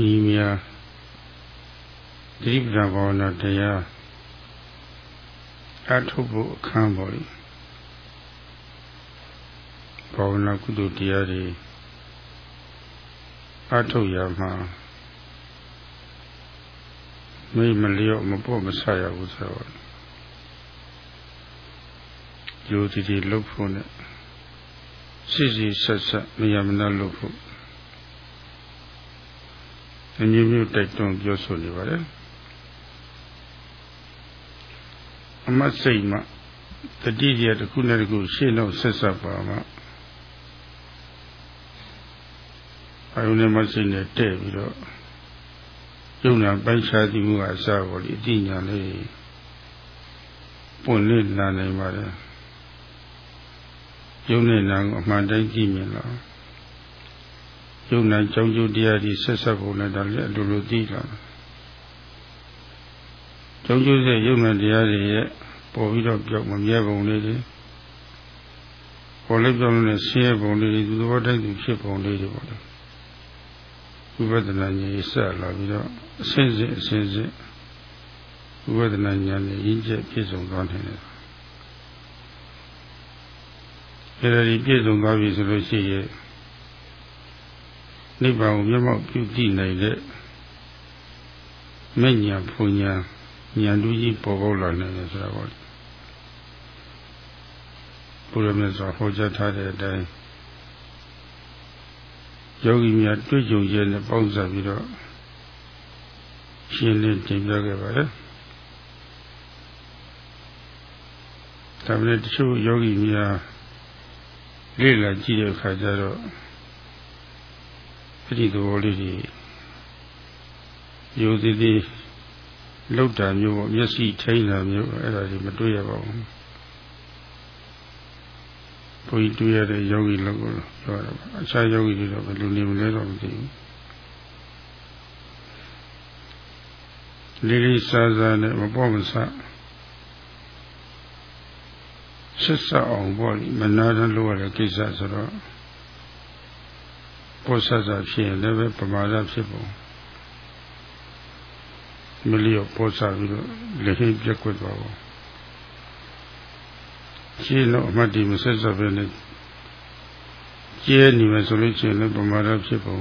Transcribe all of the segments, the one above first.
ဒီများတိပ္ပံဘာဝနာတရားအထုပ်ဖို့အခန်းပေါ်ဘာဝနာကုသိုလ်တရားတွေအထုပ်ရမှာမိမလျော့မပေါ့မဆရဘူးဆိုတော့ယုံကြည်ကြည်လုပ်ဖို့နဲ့စိစိဆက်ဆက်မယမနာလုပ်ဖို့ အမျိုးမျိုးတိုက်တွန်းပြောဆိုနေပါတယ်အမတ်စိတ်မှတတိယတစ်ခုနဲ့တစ်ခုရှင်းတော့ဆက်ဆက်ပါမှအယုန်နဲ့မစိတ်နဲ့တဲ့ပြီးတော့ယုံနာပိုက်ခြားသည်မှုအစပေါ်ဒီအတိညာလေးပွင့်လင်းလာနိုင်ပါတယ်ယုံနဲ့နာကိုအမှန်တိုင်းကြည့်မြင်လာ ယုံနာကြောင့်ကျိုးတရားဒီဆက်ဆက်ပုံနဲ့ဒါလည်းအလိုလိုသိလာကြောင့်ကျိုးတဲ့ယုံနာတရားတွေရဲ့ပေါ်ပြီးတော့ပြောက်မမြဲပုံလေးတွေပေါ်လေးပြောင်းလို့ဆင်းရဲပုံလေးတွေသူသဘောတိုက်သူဖြစ်ပုံလေးတွေပေါ့လေဝိပဿနာဉာဏ်ဆက်လာပြီးတော့အစင်းစင်းအစင်းစင်းဝိပဿနာဉာဏ်နဲ့ရင်းချက်ပြည့်စုံသွားနိုင်တယ်အဲဒီပြည့်စုံသွားပြီဆိုလို့ရှိရင် နိဗ္ဗာန်ကိုမျက်မှောက်ပြုကြည့်နိုင်တဲ့မဉ္ဇဉ်ဘုံညာဉာဏ်တူကြီးပေါ်ပေါက်လာနိုင်တယ်ဆိုတာပေါ့ဘုရားမြတ်စွာဟောကြားထားတဲ့အတိုင်းယောဂီများတွေ့ကြုံရတဲ့ပေါင်းစပ်ပြီးတော့ရှင်းလင်းတင်ပြခဲ့ပါတယ်ဒါပေမဲ့တချို့ယောဂီများလေ့လာကြည့်တဲ့အခါကျတော့ အဲ့ဒီသဘောလေးတွေယုံသေးသေးလောက်တာမျိုးပေါ့မျက်စိထိန်းတာမျိုးအဲ့ဒါတွေမတွေ့ရပါဘူးဘုရားတွေ့ရတဲ့ယောဂီလောက်ကိုပြောရတာအခြားယောဂီတွေတော့ဘယ်လိုနေမလဲတော့မသိဘူးလေးလေးစားစားနဲ့မပေါ့မဆဆက်ဆက်အောင်ပေါ့မနာတလို့ရတဲ့ကိစ္စဆိုတော့ ပို့ဆက်ဆက်ဖြစ်ရင်လည်းပဲပမာဒဖြစ်ပုံမလျော့ပို့ဆက်ပြီးတော့လက်ဟိပြက်ကွက်သွားပုံရှင်းတော့အမှတ်ဒီမဆက်ဆက်ပဲနဲ့ကျဲနေမယ်ဆိုလို့ရှိရင်လည်းပမာဒဖြစ်ပုံ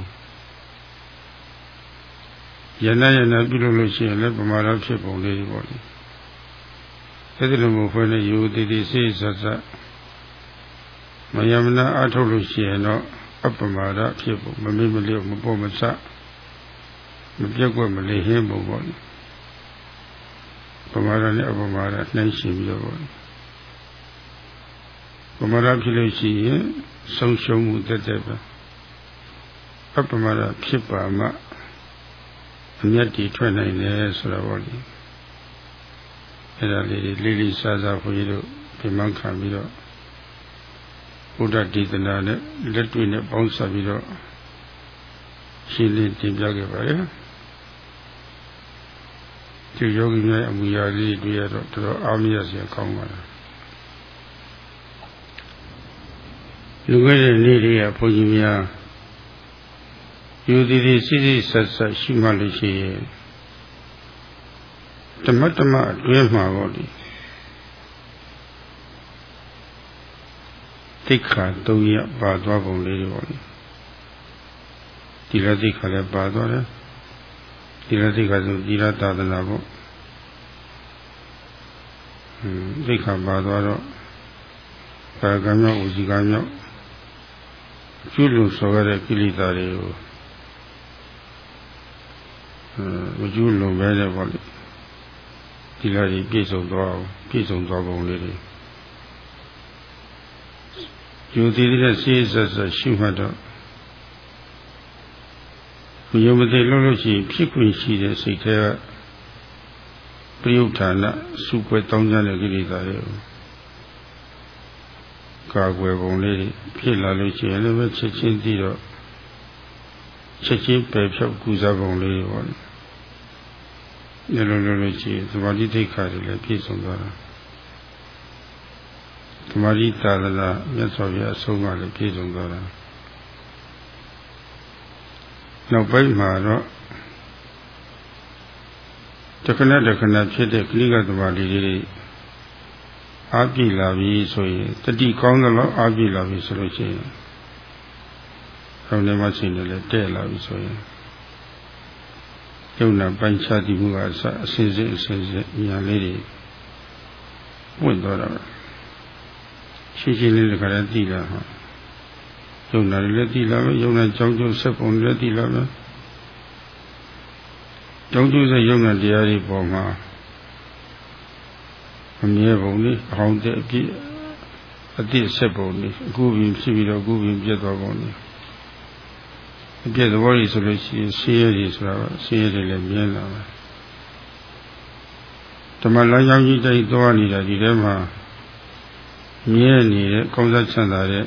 ယန္တယန္တပြုလို့လို့ရှိရင်လည်းပမာဒဖြစ်ပုံလေးပေါ့လေအဲ့ဒီလိုမျိုးဖွဲ့နေယူတည်တည်စိတ်ဆက်ဆက်မယမနာအထုတ်လို့ရှိရင်တော့ အပမာဒဖြစ်ဖို့မမေ့မလျော့မပေါ်မဆမပြက်ကွက်မလေးဟင်းဖို့ပေါ့လေပမာဒနဲ့အပမာဒနှိုင်းရှင်ပြီးတော့ပေါ့ပမာဒဖြစ်လို့ရှိရင်ဆုံးရှုံးမှုတက်တက်ပဲအပမာဒဖြစ်ပါမှအမျက်တီထွက်နိုင်တယ်ဆိုတော့ပေါ့လေအဲ့ဒါလေးလေးလေးစားစားခွေးတို့ပြမခံပြီးတော့ ဘုဒ္ဓဒေသနာနဲ့လက်တွေ့နဲ့ပေါင်းစပ်ပြီးတော့ရှင်းလင်းတင်ပြခဲ့ပါတယ်ဒီယောဂီများအမူအရာလေးတွေ့ရတော့တော်တော်အားမရစရာကောင်းပါလားလူခဲ့တဲ့နေ့တွေကဘုန်းကြီးများယူတည်တည်စိစိဆက်ဆက်ရှိမှလို့ရှိရဲ့ဓမ္မဓမ္မအတွင်းမှာပေါ့ဒီ သိက္ခာ၃ရပ်ပါသွားပုံလေးတွေပေါ့လေဒီလသိက္ခာလည်းပါသွားတယ်ဒီလသိက္ခာဆိုဒီလသာသနာပေါ့ဟွန်းသိက္ခာပါသွားတော့ကာကမြောက်ဥစီကမြောက်ကျွလွန်ဆော်ရတဲ့ကိလေသာတွေကိုမကျွလွန်ပဲတဲ့ပေါ့လေဒီလာကြီးပြည့်စုံသွားအောင်ပြည့်စုံသွားပုံလေးတွေ ယူသေးတဲ့စီးဆက်ဆက်ရှိမှတော့ဘုယမသိလို့လို့ရှိရင်ဖြစ်ခွင့်ရှိတဲ့စိတ်ထဲကပရိယုဌာနစုပွဲတောင်းကြတဲ့ကိလေသာတွေကိုကာကွယ်ပုံလေးဖြစ်လာလို့ရှိရင်လည်းချက်ချင်းသိတော့ချက်ချင်းပယ်ဖြောက်ကူစားပုံလေးပေါ့လည်းလုံးလုံးလို့ရှိရင်သမာဓိဒိဋ္ဌာတွေလည်းပြည့်စုံသွားတာ သမာဓိသာသနာမြတ်စွာဘုရားအဆုံးအမလည်းပြည့်စုံသွားတာနောက်ပိုင်းမှာတော့တခဏတခဏဖြစ်တဲ့ကလိကသမာဓိတွေအားပြည့်လာပြီဆိုရင်တတိကောင်းသလောက်အားပြည့်လာပြီဆိုလို့ရှိရင်ခေါင်းထဲမှာချိန်တယ်လည်းတဲ့လာပြီဆိုရင်ယုံနာပိုင်းခြားတည်မှုကအစအစဉ်စဉ်အစဉ်စဉ်ညာလေးတွေပွင့်သွားတာ ရှင်းရှင်းလေးတခါတည်းသိလာဟာယုံနာလည်းသိလာမယ်ယုံနာကြောင်းကျုပ်ဆက်ပုံလည်းသိလာမယ်ကြောင်းကျုပ်ဆက်ယုံနာတရားတွေပေါ်မှာအမြဲပုံလေးအဟောင်းတဲ့အပြည့်အတိဆက်ပုံလေးအခုပြင်ဖြစ်ပြီးတော့အခုပြင်ပြတ်သွားပုံလေးအပြည့်သဘောကြီးဆိုလို့ရှိရင်ဆင်းရဲကြီးဆိုတာဆင်းရဲတွေလည်းမြင်လာတယ်ဓမ္မလမ်းကြောင်းကြီးတိုက်သွားနေတာဒီထဲမှာ မြဲနေတဲ့ကောင်းစားချမ်းသာတဲ့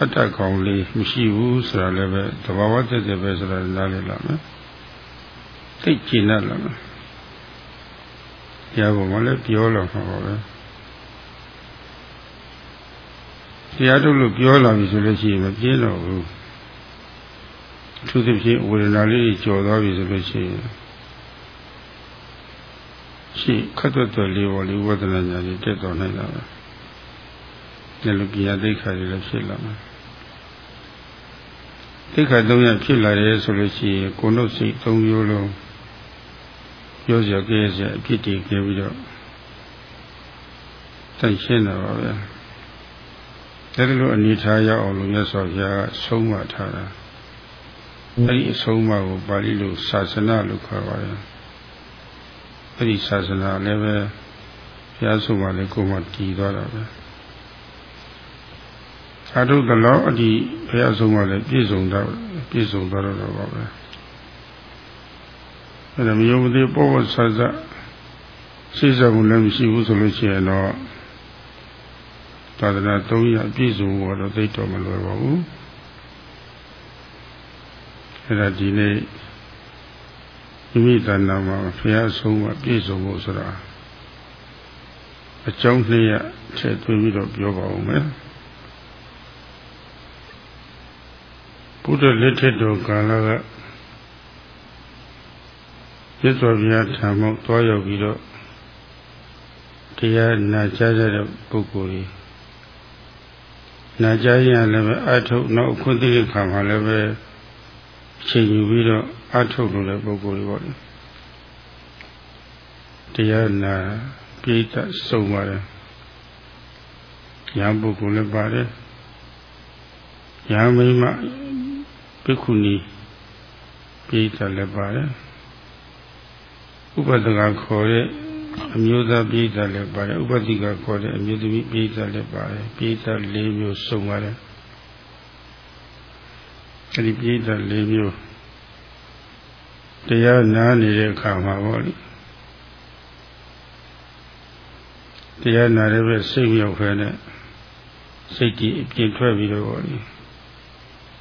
အတ္တကောင်လေးမရှိဘူးဆိုတာလည်းပဲသဘာဝတည်းတည်းပဲဆိုတာနားလည်လာမယ်သိကျင်လာလာမယ်တရားပေါ်မှာလည်းပြောလာမှာပါပဲတရားထုတ်လို့ပြောလာပြီဆိုလို့ရှိရင်မပြင်းတော့ဘူးအထူးသဖြင့်ဝေဒနာလေးကြော်သွားပြီဆိုလို့ရှိရင် ရှိခတ်သွက်လေးပေါ်လေးဝေဒနာညာကြီးတက်တော်နိုင်တာပဲဒီလိုပြာသိခါတွေလည်းဖြစ်လာမှာသိခါ၃ရဖြစ်လာတယ်ဆိုလို့ရှိရင်ကိုယ်တို့စိတ်၃မျိုးလုံးပြောစရာကြဲစရာအဖြစ်တည်ကြပြီးတော့တိုင်ရှင်းတော့ပါဗျာဒါလိုအနေထားရအောင်လို့မြတ်စွာဘုရားကဆုံးမထားတာအဲ့ဒီအဆုံးအမကိုပါဠိလိုသာသနာလို့ခေါ်ပါတယ် အဲ့ဒီသာသနာလည်းပဲဘုရားဆုံးမလည်းကိုယ်မှတည်သွားတာပဲသာဓုတလောအဒီဘုရားဆုံးမလည်းပြည့်စုံတော့ပြည့်စုံသွားတော့ပါပဲအဲ့ဒါမယုံမသိပေါ်ပေါ်ဆဆစိစမှုလည်းမရှိဘူးဆိုလို့ရှိရင်တော့သာသနာ300ပြည့်စုံတော့သိတော့မလွယ်ပါဘူးအဲ့ဒါဒီနေ့ မိမိတဏ္ဍာမှာဖျားဆုံးမှာပြည့်စုံဖို့ဆိုတာအကြောင်းနှစ်ရထည့်သွင်းပြီးတော့ပြောပါဦးမယ်ဘုဒ္ဓလက်ထက်တော်ကာလကရသော်ဘုရားထံမှသွားရောက်ပြီးတော့တရားနာကြားကြတဲ့ပုဂ္ဂိုလ်ကြီးနာကြားရင်လည်းပဲအထုတ်နောက်ခွင့်တိခါမှာလည်းပဲချိန်ယူပြီးတော့ အထုတ်လို့တဲ့ပုဂ္ဂိုလ်တွေပေါ့လေတရားနာပြိတ္တစုံပါတယ်ညာပုဂ္ဂိုလ်လည်းပါတယ်ညာမိမဘိက္ခုနီပြိတ္တလည်းပါတယ်ဥပဒကခေါ်တဲ့အမျိုးသားပြိတ္တလည်းပါတယ်ဥပတိကခေါ်တဲ့အမျိုးသမီးပြိတ္တလည်းပါတယ်ပြိတ္တ၄မျိုးစုံပါတယ်အဲ့ဒီပြိဿ၄မျိုး တရားနားနေတဲ့အခါမှာပေါ့လေတရားနာတဲ့ဘက်စိတ်မြောက်ဖဲနဲ့စိတ်ကြီးအပြင်းထွက်ပြီးတော့ပေါ့လေ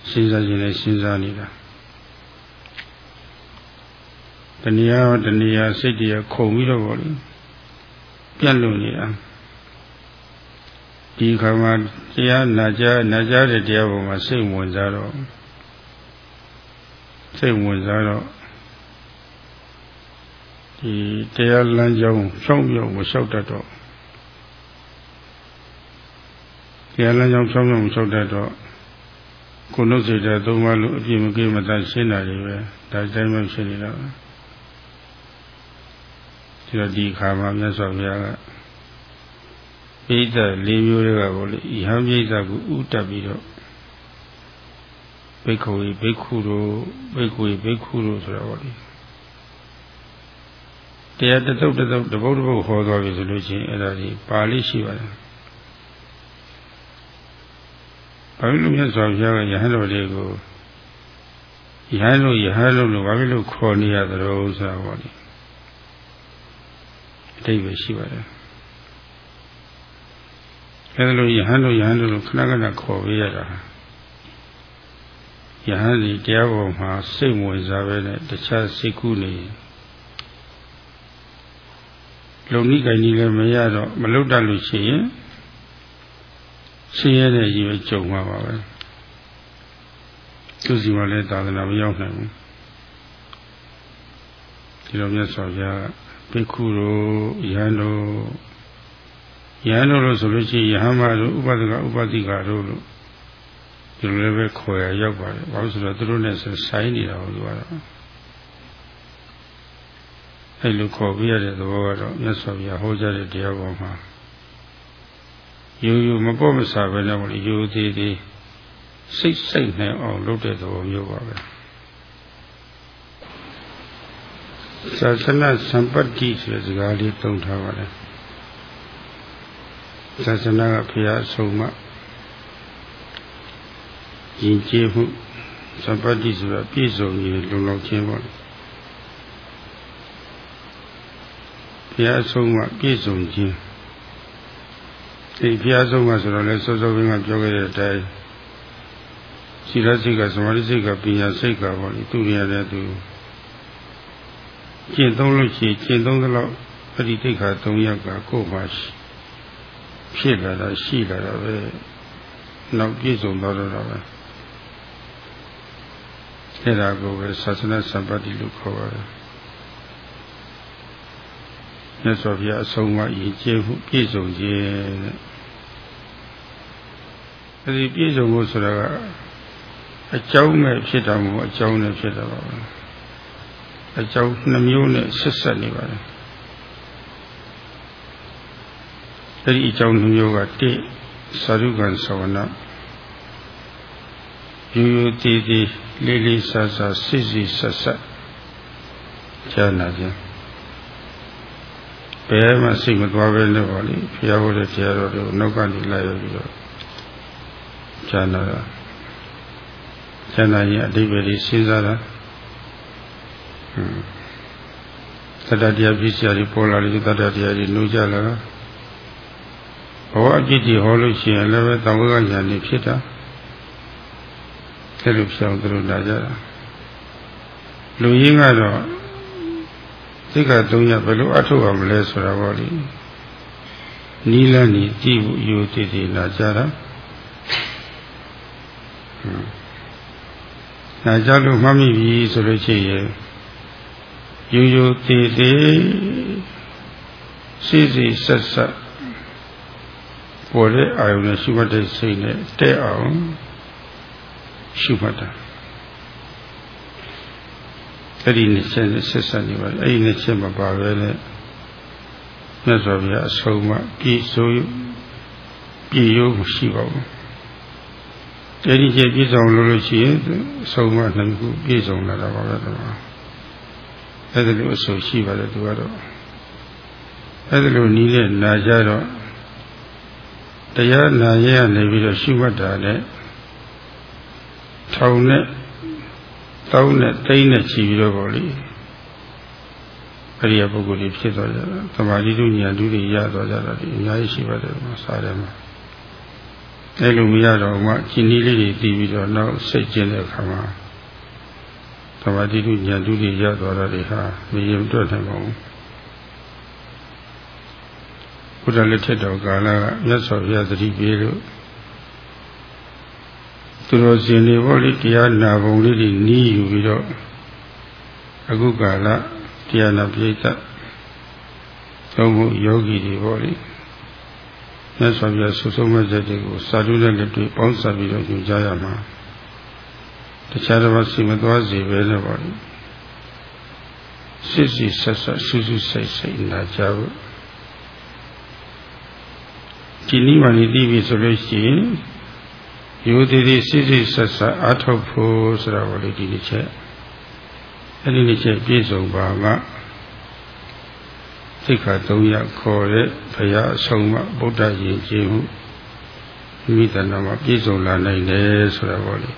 စဉ်းစားခြင်းနဲ့စဉ်းစားနေတာတဏှာတဏှာစိတ်ကြီးခုံပြီးတော့ပေါ့လေပြတ်လို့နေတာဒီခါမှာတရားနာကြနာကြတဲ့တရားပေါ်မှာစိတ်ဝင်စားတော့စိတ်ဝင်စားတော့ ဒီတရားလမ်းကြောင်းဖြောင်းဖြောင်းမလျှောက်တတ်တော့တရားလမ်းကြောင်းဖြောင်းဖြောင်းမလျှောက်တတ်တော့ကိုယ်နှုတ်စိတ်ဓာတ်သုံးပါးလို့အပြည့်မကင်းမတတ်ရှင်းတာတွေပဲဒါတိုင်းမှဖြစ်နေတာပဲဒီတော့ဒီခါမှာမြတ်စွာဘုရားကပိဋက၄မျိုးတွေကပေါ့လေဤဟံပိဋကကိုဥတက်ပြီးတော့ဘိက္ခုဘိက္ခုတို့ဘိက္ခုဘိက္ခုတို့ဆိုတော့ဗောလေ တရားတသုတ်တသုတ်တပုတ်တပုတ်ဟောသွားပြီဆိုလို့ချင်းအဲ့ဒါဒီပါဠိရှိပါတယ်ဘာလို့မြတ်စွာဘုရားကယဟန်တော်တွေကိုယဟန်လို့ယဟန်လို့လို့ဘာဖြစ်လို့ခေါ်နေရသလဲဆိုတာဗောလေအတိတ်ပဲရှိပါတယ်အဲ့ဒါလို့ယဟန်လို့ယဟန်လို့ခဏခဏခေါ်ပေးရတာယဟန်ဒီတရားပေါ်မှာစိတ်ဝင်စားပဲနဲ့တခြားစိတ်ကူးနေ လုံနိကိုင်ကြီးလည်းမရတော့မလုတ်တတ်လို့ရှိရင်ဆင်းရဲတဲ့ကြီးပဲကြုံမှာပါပဲသူစီမှာလည်းသာသနာမရောက်နိုင်ဘူးဒီလိုမြတ်စွာဘုရားဘိက္ခုတို့ယဟန်တို့ယဟန်တို့လို့ဆိုလို့ရှိရင်ယဟန်မတို့ဥပဒကဥပတိကတို့လို့ဒီလိုလည်းပဲခေါ်ရရောက်ပါတယ်ဘာလို့ဆိုတော့သူတို့နဲ့ဆိုင်နေတာဟုတ်လို့ကတော့ အဲ့လိုခေါ်ပြရတဲ့သဘောကတော့မြတ်စွာဘုရားဟောကြားတဲ့တရားပေါ်မှာယူယူမပေါ့မစားပဲနဲ့မလို့ယူသေးသေးစိတ်စိတ်နဲ့အောင်လုပ်တဲ့သဘောမျိုးပါပဲသာသနာစံပတ္တိဆိုတဲ့စကားလေးသုံးထားပါတယ်သာသနာကဘုရားဆုံးမယဉ်ကျေးမှုစံပတ္တိဆိုတာပြည့်စုံရင်လုံလောက်ခြင်းပေါ့ ဘုရားဆုံးမပြည့်စုံခြင်းဒီဘုရားဆုံးမဆိုတော့လဲစောစောကပြောခဲ့တဲ့အတိုင်းရှိရစိတ်ကသမာဓိစိတ်ကပညာစိတ်ကပေါ့လေသူရတဲ့သူကျင့်သုံးလို့ရှိရင်ကျင့်သုံးသလောက်ပရိတိတ်ခါ၃ရက်ကကိုယ်မှာဖြစ်လာတာရှိလာတာပဲနောက်ပြည့်စုံသွားတော့ပဲအဲ့ဒါကိုပဲသာသနာစံပတ်တိလို့ခေါ်ပါတယ် မြတ်စွာဘုရားအဆုံးအမရည်ကျဲမှုပြည့်စုံခြင်းတဲ့အဲဒီပြည့်စုံဖို့ဆိုတာကအကြောင်းနဲ့ဖြစ်တာမဟုတ်အကြောင်းနဲ့ဖြစ်တာပါပဲအကြောင်းနှမျိုးနဲ့ဆက်ဆက်နေပါတယ်အဲဒီအကြောင်းနှမျိုးကတိသာရုကံသဝနာယူယူတည်တည်လေးလေးဆဆစစ်စစ်ဆက်ဆက်ကျမ်းနာခြင်း ဘယ်မှစိတ်မသွားပဲနဲ့ပါလိဘုရားဟောတဲ့တရားတော်တွေကိုနောက်ကနေလိုက်ရပြီးတော့ကျမ်းနာတာကျမ်းနာရင်အတိပ္ပယ်ကြီးစဉ်းစားတာဟွန်းတတတရားပြည့်စရာတွေပေါ်လာလို့တတတရားတွေနှုတ်ကြလာတာဘဝအကြည့်ကြီးဟောလို့ရှိရင်လည်းသံဝေကညာနေဖြစ်တာအဲ့လိုပြောင်းသူတို့လာကြတာလူရင်းကတော့ စိတ်ကသုံးရဘယ်လိုအထုတ်ရမလဲဆိုတာပေါ့လေနီးလန်းနေကြည့်ဖို့ယူတည်တည်လာကြတာနာကြလို့မှတ်မိပြီဆိုလို့ရှိရင်ယူယူတည်တည်စိစိဆက်ဆက်ပေါ်တဲ့အာယုန်နဲ့ရှုမှတ်တဲ့စိတ်နဲ့တဲ့အောင်ရှုမှတ်တာ အဲ့ဒီနှစ်ချက်နဲ့ဆက်ဆက်နေပါလေအဲ့ဒီနှစ်ချက်မပါပဲနဲ့မြတ်စွာဘုရားအဆုံးအမပြည့်စုံပြည့်ရိုးမရှိပါဘူးအဲ့ဒီချက်ပြည့်စုံလို့လို့ရှိရင်အဆုံးအမနှစ်ခုပြည့်စုံလာတာပါပဲတော့အဲ့ဒါလိုအဆိုရှိပါတယ်သူကတော့အဲ့ဒါလိုနီးတဲ့နာကြတော့တရားနာရရနေပြီးတော့ရှုမှတ်တာနဲ့ထောင်နဲ့ တောင်းနဲ့တိန်းနဲ့ချီပြီးတော့ပေါ့လေအရိယာပုဂ္ဂိုလ်တွေဖြစ်သွားကြတာသမာဓိတို့ညာတို့တွေရသွားကြတာဒီအများကြီးရှိပါတယ်စားတယ်မှာအဲလိုမရတော့မှကျင်နည်းလေးတွေတီးပြီးတော့နောက်စိတ်ကျင်တဲ့အခါမှာသမာဓိတို့ညာတို့တွေရသွားတာတွေဟာမရင်တွက်နိုင်ပါဘူးဘုရားလက်ထက်တော်ကာလကမြတ်စွာဘုရားသတိပေးလို့ သူတော်စင်တွေပေါ့လေတရားနာပုံလေးတွေနီးယူပြီးတော့အခုကာလတရားနာပိဋကသုံးဖို့ယောဂီတွေပေါ့လေမြတ်စွာဘုရားဆုဆုံးမဲ့တဲ့တွေကိုစာတုနဲ့လက်တွေ့ပေါင်းစပ်ပြီးတော့ညွှန်ကြားရမှာတခြားတစ်ပါးစီမသွားစေပဲနဲ့ပေါ့လေစစ်စစ်ဆက်ဆက်ဆူဆူဆိတ်ဆိတ်နာကြဖို့ဒီနည်းမှနေပြီးပြီဆိုလို့ရှိရင် ရိုးသေးသေးစိစိဆက်ဆက်အားထုတ်ဖို့ဆိုတာကိုလေဒီတစ်ချက်အဲ့ဒီတစ်ချက်ပြည့်စုံပါမှသိက္ခာ၃ရခေါ်တဲ့ဘုရားအဆုံးမဗုဒ္ဓယဉ်ကျေးမှုမိတနာမှာပြည့်စုံလာနိုင်တယ်ဆိုတာပေါ့လေ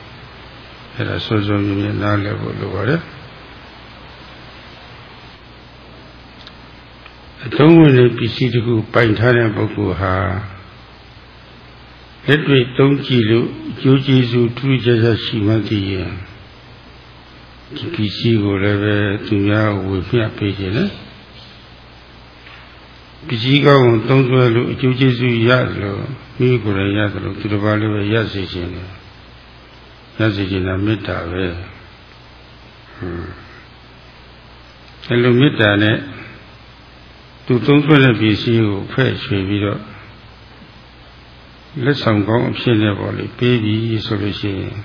အဲ့ဒါစိုးစိုးမြင်မြင်နားလည်ဖို့လိုပါတယ်အထုံးဝင်တဲ့ပစ္စည်းတခုပိုင်ထားတဲ့ပုဂ္ဂိုလ်ဟာ လက်တွေ့သုံးကြည့်လို့အကျိုးကျေးဇူးထူးခြားခြားရှိမှသိရင်ဒီပစ္စည်းကိုလည်းပဲသူများဝေမျှပေးခြင်းလေပစ္စည်းကောင်းသုံးဆွဲလို့အကျိုးကျေးဇူးရတယ်လို့မိကိုယ်လည်းရတယ်လို့သူတစ်ပါးလည်းပဲရစေခြင်းလေရစေခြင်းကမေတ္တာပဲဟွန်းအဲလိုမေတ္တာနဲ့သူသုံးဆွဲတဲ့ပစ္စည်းကိုဖဲ့ရွှေပြီးတော့ လက်ဆောင်ကောင်းအဖြစ်နဲ့ပေါ့လေပေးပြီးဆိုလို့ရှိရင်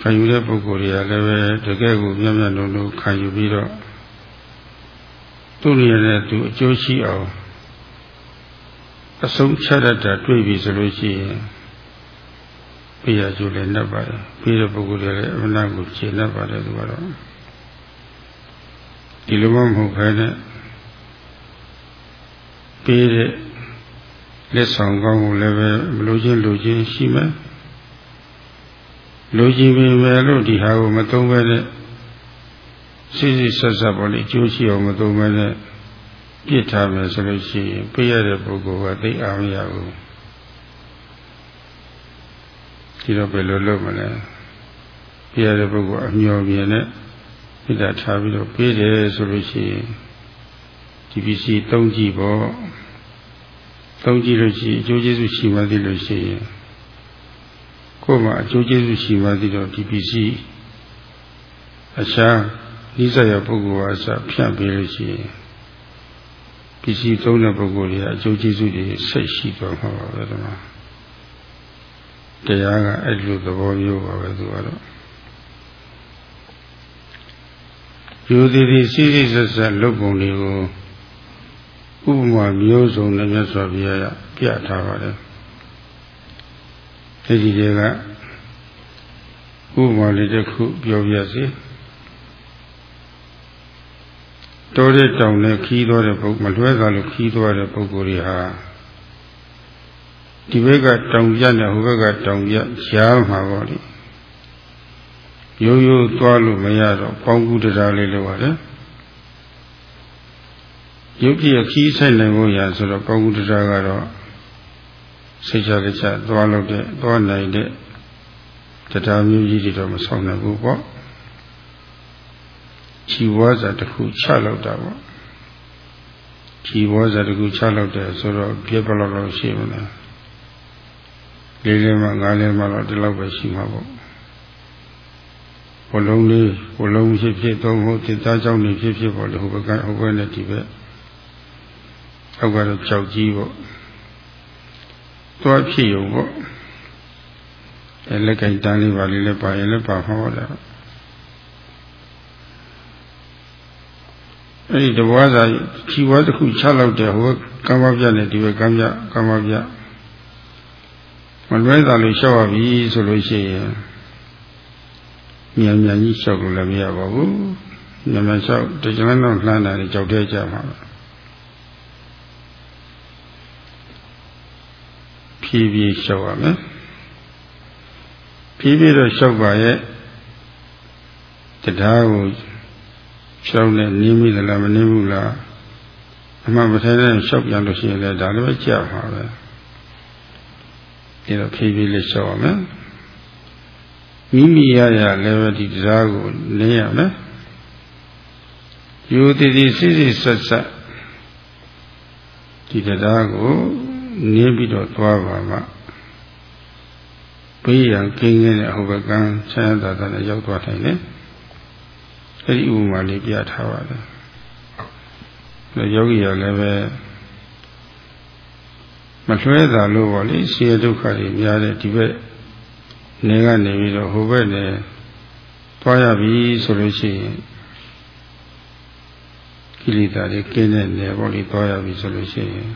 ခံယူတဲ့ပုဂ္ဂိုလ်တွေကလည်းပဲတကယ်ကိုမျက်မျက်လုံးလုံးခံယူပြီးတော့သူ့ရတဲ့သူအကျိုးရှိအောင်အဆုံးချတတ်တာတွေ့ပြီဆိုလို့ရှိရင်ပြရကျိုးလည်းနှက်ပါတယ်ပြီးတဲ့ပုဂ္ဂိုလ်တွေလည်းအမှန်ကိုရှင်းနှက်ပါတယ်သူကတော့ဒီလိုမှမဟုတ်ဘဲနဲ့ပေးတဲ့ လက်ဆောင်ကောင်းကိုလည်းပဲမလိုချင်းလိုချင်းရှိမယ်လိုချင်ပေမဲ့လို့ဒီဟာကိုမသုံးဘဲနဲ့စိစိဆက်ဆက်ပေါ်လေကျိုးရှိအောင်မသုံးဘဲနဲ့ပြစ်ထားမယ်ဆိုလို့ရှိရင်ပေးရတဲ့ပုဂ္ဂိုလ်ကသိအောင်မရဘူးဒီတော့ဘယ်လိုလုပ်မလဲပေးရတဲ့ပုဂ္ဂိုလ်အမျော်မြင်နဲ့ပြစ်တာထားပြီးတော့ပေးတယ်ဆိုလို့ရှိရင်ဒီပစ္စည်းသုံးကြည့်ပေါ့ သုံးကြည့်လို့ရှိရင်အကျိုးကျေးဇူးရှိမှသိလို့ရှိရင်ကိုယ်မှာအကျိုးကျေးဇူးရှိမှသိတော့ဒီပစ္စည်းအရှားဤစရပုဂ္ဂိုလ်အစဖြန့်ပေးလို့ရှိရင်ပစ္စည်းသုံးတဲ့ပုဂ္ဂိုလ်တွေအကျိုးကျေးဇူးတွေဆက်ရှိသွားမှာပါပဲဒီမှာတရားကအဲ့လိုသဘောမျိုးပါပဲသူကတော့ယူသည်သည်စိစိဆက်ဆက်လုပ်ပုံတွေကို ဥပမာမျိုးစုံနဲ့မြတ်စွာဘုရားကပြထားပါတယ်အဲဒီတွေကဥပမာလေးတစ်ခုပြောပြစီတောတဲ့တောင်နဲ့ခီးသွားတဲ့ပုဂ္ဂိုလ်မလွဲကားလို့ခီးသွားတဲ့ပုဂ္ဂိုလ်တွေဟာဒီဘက်ကတောင်ပြနဲ့ဟိုဘက်ကတောင်ပြရှားမှာပေါ့လေရိုးရိုးသွားလို့မရတော့ပေါင်းကူးတရားလေးလိုပါတယ် ရုပ်ပြည့်ခီးဆိုင်နိုင်ဖို့ရဆိုတော့ပေါင်းကူးတရားကတော့စိတ်ချလက်ချသွားလို့တဲ့သွားနိုင်တဲ့တရားမျိုးကြီးတွေတော့မဆောင်နိုင်ဘူးပေါ့ခြီဝါစာတစ်ခုချလောက်တာပေါ့ခြီဝါစာတစ်ခုချလောက်တယ်ဆိုတော့ပြက်ပလောက်လောက်ရှိမလားလေးလေးမှငါးလေးမှတော့ဒီလောက်ပဲရှိမှာပေါ့ဘလုံးလေးဘလုံးဖြစ်ဖြစ်သုံးဖို့တိသားကြောင့်နေဖြစ်ဖြစ်ပေါ့လေဟိုဘက်ကဟိုဘက်နဲ့ဒီဘက် အောက်ကတော့ကြောက်ကြီးပေါ့သွားဖြစ်ရုံပေါ့အဲလက်ကင်တန်းလေးပါလေးလည်းပါရင်လည်းပါဟောတယ်အဲဒီတဘွားစာခြီဝါတစ်ခုချလောက်တယ်ဟိုကမ္ဘာပြနဲ့ဒီဘက်ကမ္ဘာကမ္ဘာပြမလွဲတာလို့ရှောက်ရပြီဆိုလို့ရှိရင်မြန်မြန်ကြီးရှောက်လို့လည်းမရပါဘူးမြန်မြန်ရှောက်တကြမ်းတော့လှမ်းတာကြောက်တဲ့ကြမှာပါ ဖြည်းဖြည်းလျှောက်ရမယ်ဖြည်းဖြည်းတော့လျှောက်ပါရဲ့တရားကိုလျှောက်နေနင်းမိသလားမနင်းဘူးလားအမှန်မထဲနဲ့လျှောက်ပြန်လို့ရှိရင်လည်းဒါလည်းပဲကြာမှာပဲဒီတော့ဖြည်းဖြည်းလေးလျှောက်ရမယ်မိမိရရလည်းပဲဒီတရားကိုနင်းရမယ်ယူတည်တည်စိစိဆက်ဆက်ဒီတရားကို နင်းပြီးတော့သွားပါမှပေးရန်ကင်းခဲ့တဲ့ဟိုဘကံချမ်းသာသာနဲ့ရောက်သွားနိုင်တယ်အဲဒီဥပမာလေးပြထားပါတယ်ဒါယောဂီရလည်းပဲမလွှဲတာလို့ပေါ့လေဆင်းရဲဒုက္ခတွေများတဲ့ဒီဘက်နေကနေပြီးတော့ဟိုဘက်နဲ့သွားရပြီဆိုလို့ရှိရင်ကိလေသာတွေကင်းတဲ့နေပေါ့လေသွားရပြီဆိုလို့ရှိရင်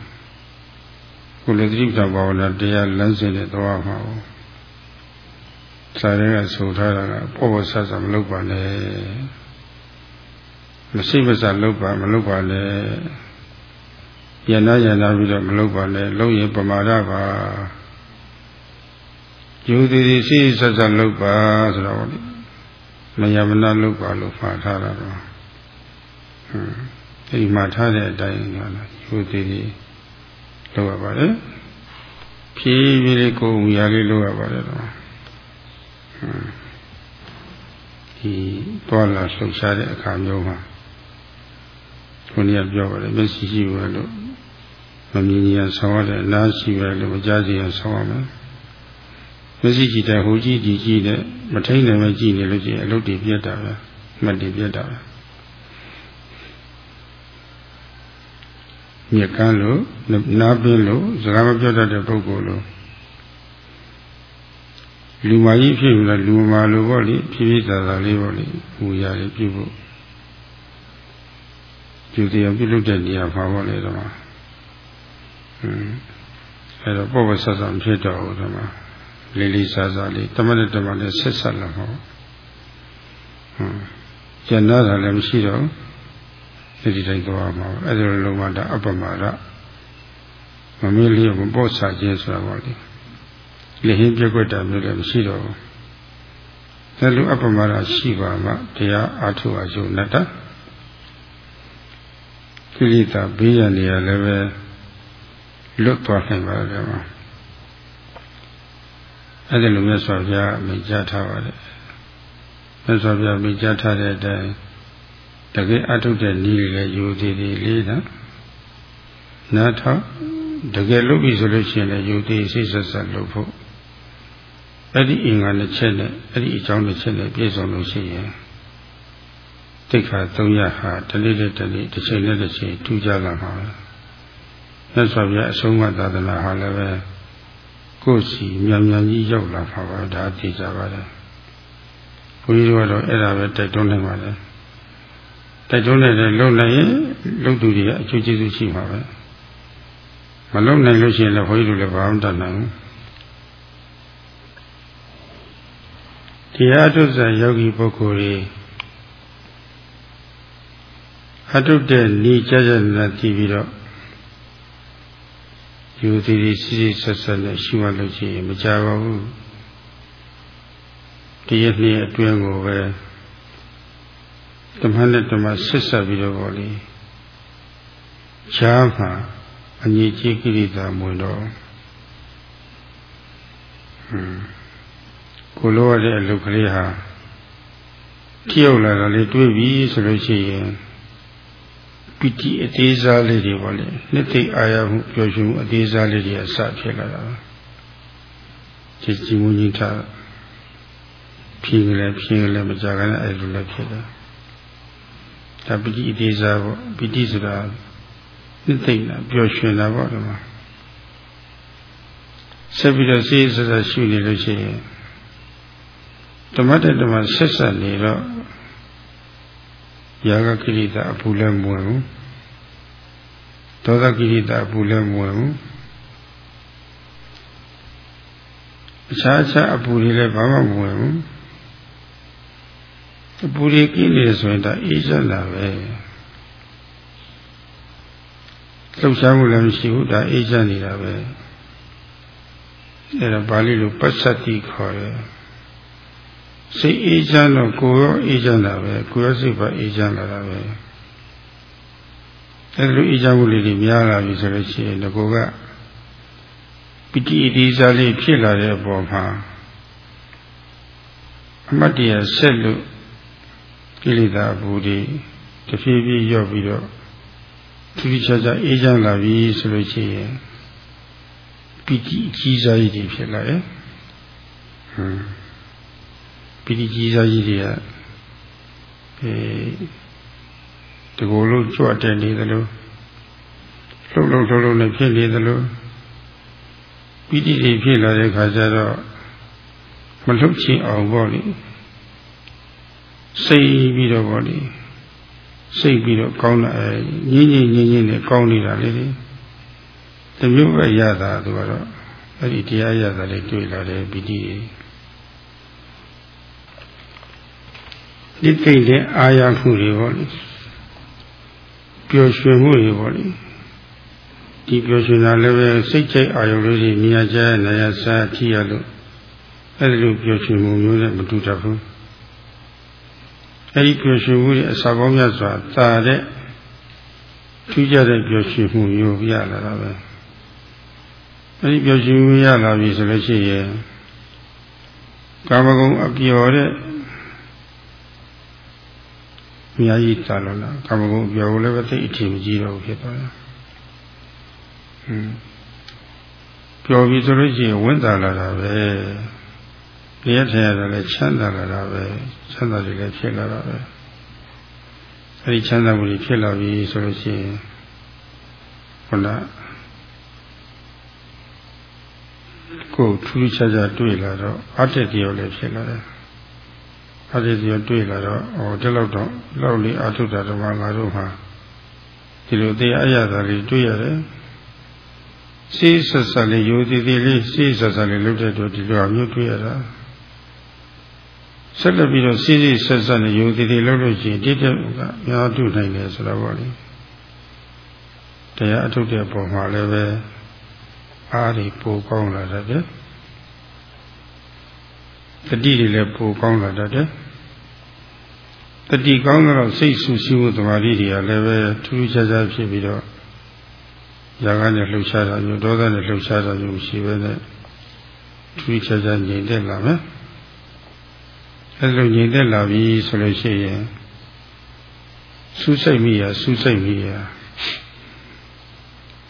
ကုလသတိပ္ပံဘာဝနာတရားလမ်းစဉ်နဲ့သွားမှာပေါ့စာရဲကဆိုထားတာကပေါ့ပေါ့ဆဆမလုပ်ပါနဲ့မရှိမစလုပ်ပါမလုပ်ပါနဲ့ယန္နာယန္နာပြီးတော့မလုပ်ပါနဲ့လုပ်ရင်ပမာဒပါယူသည်သည်ရှိဆက်ဆက်လုပ်ပါဆိုတော့မယမနာလုပ်ပါလို့မှာထားတာတော့ဟွန်းဒီမှာထားတဲ့အတိုင်းယူသည်သည် လုပ်ရပါတယ်ဖြည်းဖြည်းလေးကိုယ်မူရလေးလုပ်ရပါတယ်တော့ဒီပေါ်လာလှုပ်ရှားတဲ့အခါမျိုးမှာခုနကပြောပါတယ်မျက်စိရှိပဲလို့မမြင်ရဆောင်းရတဲ့အနားရှိပဲလို့မကြားစီရဆောင်းရမယ်မျက်စိကြည့်တဲ့ဟိုကြည့်ဒီကြည့်တဲ့မထိန်နိုင်မကြည့်နေလို့ရှိရင်အလုပ်တွေပြတ်တာပဲမှတ်တွေပြတ်တာပဲ မြက်ကန်းလို့နားပင်းလို့စကားမပြောတတ်တဲ့ပုဂ္ဂိုလ်လို့လူမကြီးဖြစ်ယူလာလူမာလို့ပေါ့လေဖြည်းဖြည်းသာသာလေးပေါ့လေဟူရတယ်ပြုဖို့ပြုတရားပြုလုပ်တဲ့နေရာမှာပေါ့လေတော့ဟွန်းအဲတော့ပုဗ္ဗဆက်ဆံဖြစ်တော်ဟိုတော့လေးလေးစားစားလေးတမနဲ့တမနဲ့ဆက်ဆက်လာမှာပေါ့ဟွန်းကျန်တာလည်းမရှိတော့ ဒီဒီတိုင်းသွားမှာပေါ့အဲဒါလိုလုံးဝတာအပ္ပမာဒမမေးလျော့ပေါ့ဆာခြင်းဆိုတာပေါ့လေလဟင်းပြက်ွက်တာမျိုးလည်းမရှိတော့ဘူးအဲလိုအပ္ပမရာရှိပါမှတရားအားထုတ်အယုံနဲ့တာကိလေသာဘေးရနေရလည်းပဲလွတ်သွားနိုင်ပါလေမှာအဲ့ဒီလိုမြတ်စွာဘုရားမိန့်ကြားထားပါတယ်မြတ်စွာဘုရားမိန့်ကြားထားတဲ့အတိုင်း တကယ်အထုတ်တဲ့နည်းလည်းယူသေးသေးလေးနော်နားထောင်တကယ်လုပ်ပြီဆိုလို့ရှိရင်လည်းယူသေးစိတ်ဆက်ဆက်လုပ်ဖို့အဲ့ဒီအင်္ဂါတစ်ချက်နဲ့အဲ့ဒီအကြောင်းတစ်ချက်နဲ့ပြည့်စုံလို့ရှိရင်တိခါ300ဟာတနေ့နဲ့တနေ့တစ်ချိန်နဲ့တစ်ချိန်ထူးခြားလာမှာပဲမြတ်စွာဘုရားအဆုံးအမသာသနာဟာလည်းပဲကိုယ်စီမြန်မြန်ကြီးရောက်လာမှာပါဒါသိကြပါတယ်ဘုန်းကြီးတို့ကတော့အဲ့ဒါပဲတိုက်တွန်းနိုင်ပါလေ တိုက်တွန်းနေတယ်လုံနိုင်ရင်လုံသူတွေကအကျိုးကျေးဇူးရှိမှာပဲမလုံနိုင်လို့ရှိရင်လည်းဘုန်းကြီးတို့လည်းဘာမှတတ်နိုင်ဘူးတရားထုဇာယောဂီပုဂ္ဂိုလ်တွေအထုတဲ့ဤကြကြနာတည်ပြီးတော့ယူသည်စီစီဆက်ဆက်နဲ့ရှိမှလို့ရှိရင်မကြပါဘူးဒီရနှစ်အတွင်းကိုပဲ ဓမ္မနဲ့ဓမ္မဆက်ဆက်ပြီးတော့ပေါ့လေချားမှာအညီကြီးကိရိတာမွေတော့ဟွန်းကိုလိုရတဲ့အလုပ်ကလေးဟာထိရောက်လာတာလေးတွေးပြီဆိုလို့ရှိရင်ပီတိအသေးစားလေးတွေပေါ့လေနှစ်သိအာရမှုပျော်ရွှင်မှုအသေးစားလေးတွေအစဖြစ်လာတာကြည်ကြည်မွင်းကြီးထားဖြင်းကလေးဖြင်းကလေးမကြကလည်းအဲ့လိုလည်းဖြစ်တာ ဒါပီတိအသေးစားပေါ့ပီတိဆိုတာနှစ်သိတာပျော်ရွှင်တာပေါ့ဒီမှာဆက်ပြီးတော့စိတ်ဆက်ဆက်ရှုနေလို့ရှိရင်ဓမ္မတဓမ္မဆက်ဆက်နေတော့ယာဂကိရိတာအပူလည်းမဝင်ဘူးဒေါသကိရိတာအပူလည်းမဝင်ဘူးအခြားအခြားအပူတွေလည်းဘာမှမဝင်ဘူး အပူတွေကိနေဆိုရင်ဒါအေးချမ်းတာပဲလှုပ်ရှားမှုလည်းမရှိဘူးဒါအေးချမ်းနေတာပဲအဲ့ဒါပါဠိလိုပစ္စတိခေါ်တယ်စိတ်အေးချမ်းတော့ကိုယ်ရောအေးချမ်းတာပဲကိုယ်ရောစိတ်ပါအေးချမ်းလာတာပဲအဲလိုအေးချမ်းမှုလေးတွေများလာပြီဆိုလို့ရှိရင်ကိုယ်ကပိဋိအဒီစားလေးဖြစ်လာတဲ့အပေါ်မှာအမတ်တရားဆက်လို့ ကိလေသာဘူတွေတဖြည်းဖြည်းရော့ပြီးတော့သူကြီးချာချာအေးချမ်းလာပြီဆိုလို့ရှိရင်ပိဋိအကြီးစားကြီးတွေဖြစ်လာရဲ့ဟွန်းပိဋိကြီးစားကြီးတွေကအဲတကူလို့ကြွတဲ့နေသလိုလှုပ်လှုပ်လှုပ်လှုပ်နဲ့ဖြစ်နေသလိုပိဋိတွေဖြစ်လာတဲ့ခါကျတော့မလှုပ်ချင်အောင်ပေါ့လေ စိတ်ပြီးတော့ပေါ့လေစိတ်ပြီးတော့ကောင်းလာငင်းငင်းငင်းငင်းနဲ့ကောင်းနေတာလေဒီမျိုးပဲရတာသူကတော့အဲ့ဒီတရားရတာလေးတွေ့လာတယ်ပိဋိတွေဒီသိတဲ့အာရမှုတွေပေါ့လေပျော်ရွှင်မှုတွေပေါ့လေဒီပျော်ရွှင်တာလည်းပဲစိတ်ကြိုက်အာရုံလေးတွေမြင်ရကြနေရစားကြည့်ရလို့အဲ့ဒီလိုပျော်ရွှင်မှုမျိုးနဲ့မတူတတ်ဘူး အဲ့ဒီပျော်ရွှင်မှုတွေအစာပေါင်းများစွာသာတဲ့ထူးခြားတဲ့ပျော်ရွှင်မှုမျိုးပြလာတာပဲအဲ့ဒီပျော်ရွှင်မှုရလာပြီဆိုလို့ရှိရင်ကာမဂုဏ်အပျော်တဲ့အများကြီးသာလို့လားကာမဂုဏ်ပြောလည်းပဲသိအထင်မကြီးတော့ဖြစ်သွားတယ်။ဟွန်းပြောပြီးဆိုလို့ရှိရင်ဝင်သာလာတာပဲ။ တရားထင်ရတယ်လည်းချမ်းသာလာတာပဲ။ချမ်းသာတယ်လည်းဖြစ်လာတာပဲ။အဲဒီချမ်းသာမှုတွေဖြစ်လာပြီဆိုလို့ရှိရင်ခုနကိုထူးခြားခြားတွေ့လာတော့အတ္တတရားလည်းဖြစ်လာတယ်အတ္တတရားတွေ့လာတော့ဟောဒီလောက်တော့လောက်လေးအထုတာတော့ငါတို့မှာဒီလိုတရားအရသာလေးတွေ့ရတယ်စိဆက်ဆက်လေးယူသည်သည်လေးစိဆက်ဆက်လေးလုပ်တဲ့တော့ဒီလိုအမျိုးတွေ့ရတာ ဆက်လက်ပြီးတော့စိစိဆက်ဆက်လေးယူသည်သည်လုပ်လို့ရှိရင်တိတက်ကများတွေ့နိုင်တယ်ဆိုတော့ဗောလေတရားအထုတ်တဲ့ပုံမှာလည်းပဲအားတွေပိုကောင်းလာတတ်တယ်တတိတွေလည်းပိုကောင်းလာတတ်တယ်တတိကောင်းတော့စိတ်ဆူဆီးမှုသမာဓိတွေကလည်းပဲထူးထူးခြားခြားဖြစ်ပြီးတော့ຢာကနဲ့လှုပ်ရှားတာမျိုးဒေါသနဲ့လှုပ်ရှားတာမျိုးရှိပဲနဲ့ထူးခြားခြားငြိမ်သက်လာမယ် အဲလိုငြိမ်သက်လာပြီဆိုလို့ရှိရင်စူးစိတ်မိရစူးစိတ်မိရ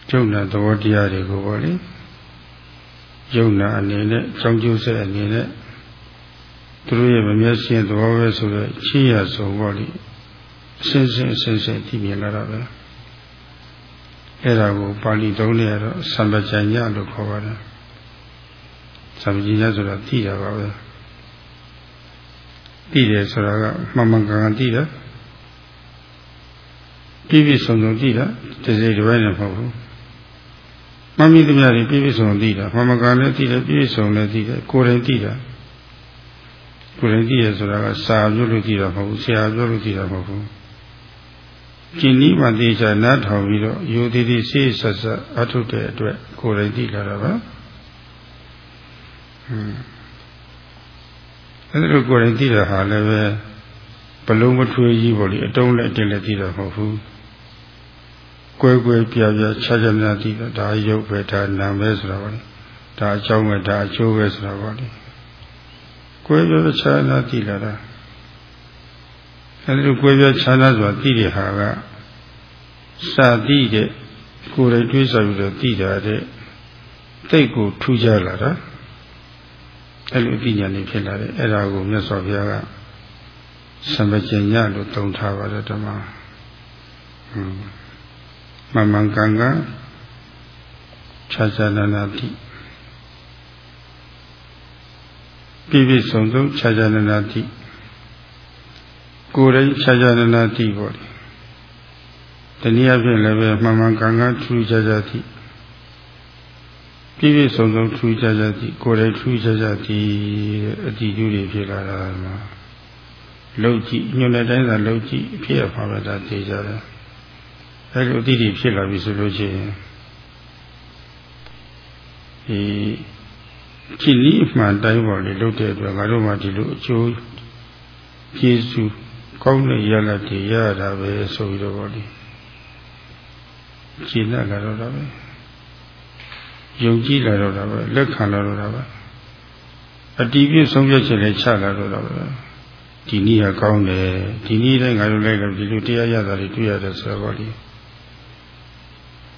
ကျုံနာသဘောတရားတွေကိုပေါ့လေယုံနာအနေနဲ့ကြောင်းကျိုးဆက်အနေနဲ့သူတို့ရဲ့မမျက်ရှင်သဘောပဲဆိုတော့ချီးရဆုံးပေါ့လေအစင်းစင်းအစင်းစင်းသိမြင်လာတာပဲအဲ့ဒါကိုပါဠိသုံးနဲ့ကတော့သံပကြညလို့ခေါ်ပါတယ်သံပကြညဆိုတာသိတာပါပဲ သိတယ်ဆိုတာကမှန်မှန်ကန်ကန်သိတာပြည့်ပြည့်စုံစုံသိတာတစ်စိတ်တစ်ပိုင်းနဲ့မဟုတ်ဘူးမမီသမျှတွေပြည့်ပြည့်စုံသိတာမှန်မှန်ကန်လည်းသိတယ်ပြည့်ပြည့်စုံလည်းသိတယ်ကိုယ်တိုင်သိတာကိုယ်တိုင်သိရဆိုတာကစာပြောလို့သိတာမဟုတ်ဘူးဆရာပြောလို့သိတာမဟုတ်ဘူးကျင်ဤမှသိချာနားထောင်ပြီးတော့ယူသည်သည်စိတ်ဆက်ဆက်အထုတဲ့အတွက်ကိုယ်တိုင်သိလာတာပါဟွန်း အဲ့ဒါကိုယ်တိုင်သိတာဟာလည်းပဲဘလုံးမထွေးကြီးပေါ့လေအတုံးနဲ့အတင်းနဲ့သိတာမဟုတ်ဘူးကွဲကွဲပြားပြားခြားခြားများသိတာဒါရုပ်ပဲဒါနာပဲဆိုတာပါလေဒါအကြောင်းပဲဒါအကျိုးပဲဆိုတာပါလေကွဲပြားခြားနာသိလာတာအဲဒီလိုကွဲပြားခြားနာဆိုတာသိတဲ့ဟာကစာသိတဲ့ကိုယ်တိုင်တွေးဆပြီးတော့သိတာတဲ့တိတ်ကိုထူးခြားလာတာ အဲလိုအသိဉာဏ်တွေဖြစ်လာတယ်အဲ့ဒါကိုမြတ်စွာဘုရားကစံပကျင်ညလို့သုံးထားပါတယ်ဓမ္မဟွန်းမမန်ကံကခြားခြားနာနာတိပြည့်ပြည့်စုံစုံခြားခြားနာနာတိကိုယ်တိုင်ခြားခြားနာနာတိပေါ့လေတနည်းအားဖြင့်လည်းပဲမမန်ကံကထူးခြားခြားတိ ပြည့်ပြည့်စုံစုံထူးခြားခြားတိကိုယ်တိုင်ထူးခြားခြားတိအတိကျတွေဖြစ်လာတာမှာလှုပ်ကြည့်ညွန်တဲ့တိုင်းသာလှုပ်ကြည့်အဖြစ်အမှားပဲဒါသိကြတယ်အဲလိုအတိတွေဖြစ်လာပြီဆိုလို့ရှိရင်ဒီကြည်လီအမှန်တိုင်းပေါ်လေလုပ်တဲ့အတွက်ငါတို့မှဒီလိုအကျိုးကျေးဇူးကောင်းတဲ့ရလဒ်တွေရတာပဲဆိုပြီးတော့ဗောလေကြည်လက်လာတော့တာပဲ ယုံကြည်လာတော့တာပဲလက်ခံလာတော့တာပဲအတီးပြည့်ဆုံးဖြတ်ချက်လည်းချလာတော့တာပဲဒီနည်းကကောင်းတယ်ဒီနည်းတိုင်းငါတို့လိုက်လို့ဒီလိုတရားရတာတွေတွေ့ရတယ်ဆိုတော့ဗောလေ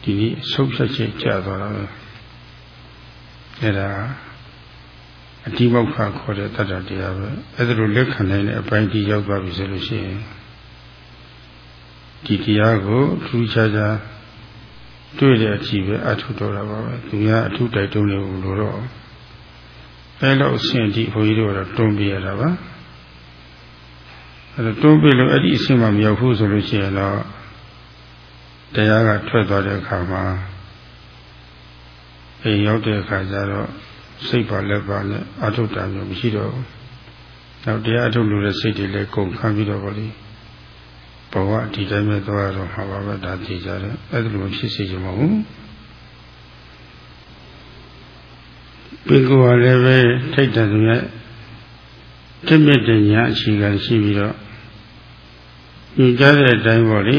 ဒီနည်းဆုံးဖြတ်ချက်ကြသွားတာပဲအဲ့ဒါအတိမောက္ခခေါ်တဲ့တတ္တတရားပဲအဲ့ဒါလိုလက်ခံနိုင်တဲ့အပိုင်းကြီးရောက်သွားပြီဆိုလို့ရှိရင်ဒီတရားကိုထူးခြားခြား တွေ့တဲ့အကြည့်ပဲအထုတော်တာပါပဲသူများအထုတိုက်တွန်းနေဘူးလို့တော့အဲလောက်အဆင့်ဒီဘုန်းကြီးတို့ကတော့တွန်းပြရတာပါအဲတော့တွန်းပြလို့အဲ့ဒီအဆင့်မှမရောက်ဘူးဆိုလို့ရှိရင်တော့တရားကထွက်သွားတဲ့အခါမှာအိမ်ရောက်တဲ့အခါကျတော့စိတ်ပါလက်ပါနဲ့အထုတာမျိုးမရှိတော့ဘူး။နောက်တရားအထုလို့တဲ့စိတ်တွေလည်းကုန်ခံပြီးတော့ဗောလေ ဘဝဒီတိုင်းပဲသွားတော့မှာပါပဲဒါသိကြတယ်။အဲ့ဒါလိုဖြစ်စေချင်မဟုတ်ဘူး။ပင်ကိုယ်ကလည်းပဲထိတ်တယ်ဆိုရက်တိမြင့်တဲ့ညာအခြေခံရှိပြီးတော့ညကြတဲ့အတိုင်းဗောလေ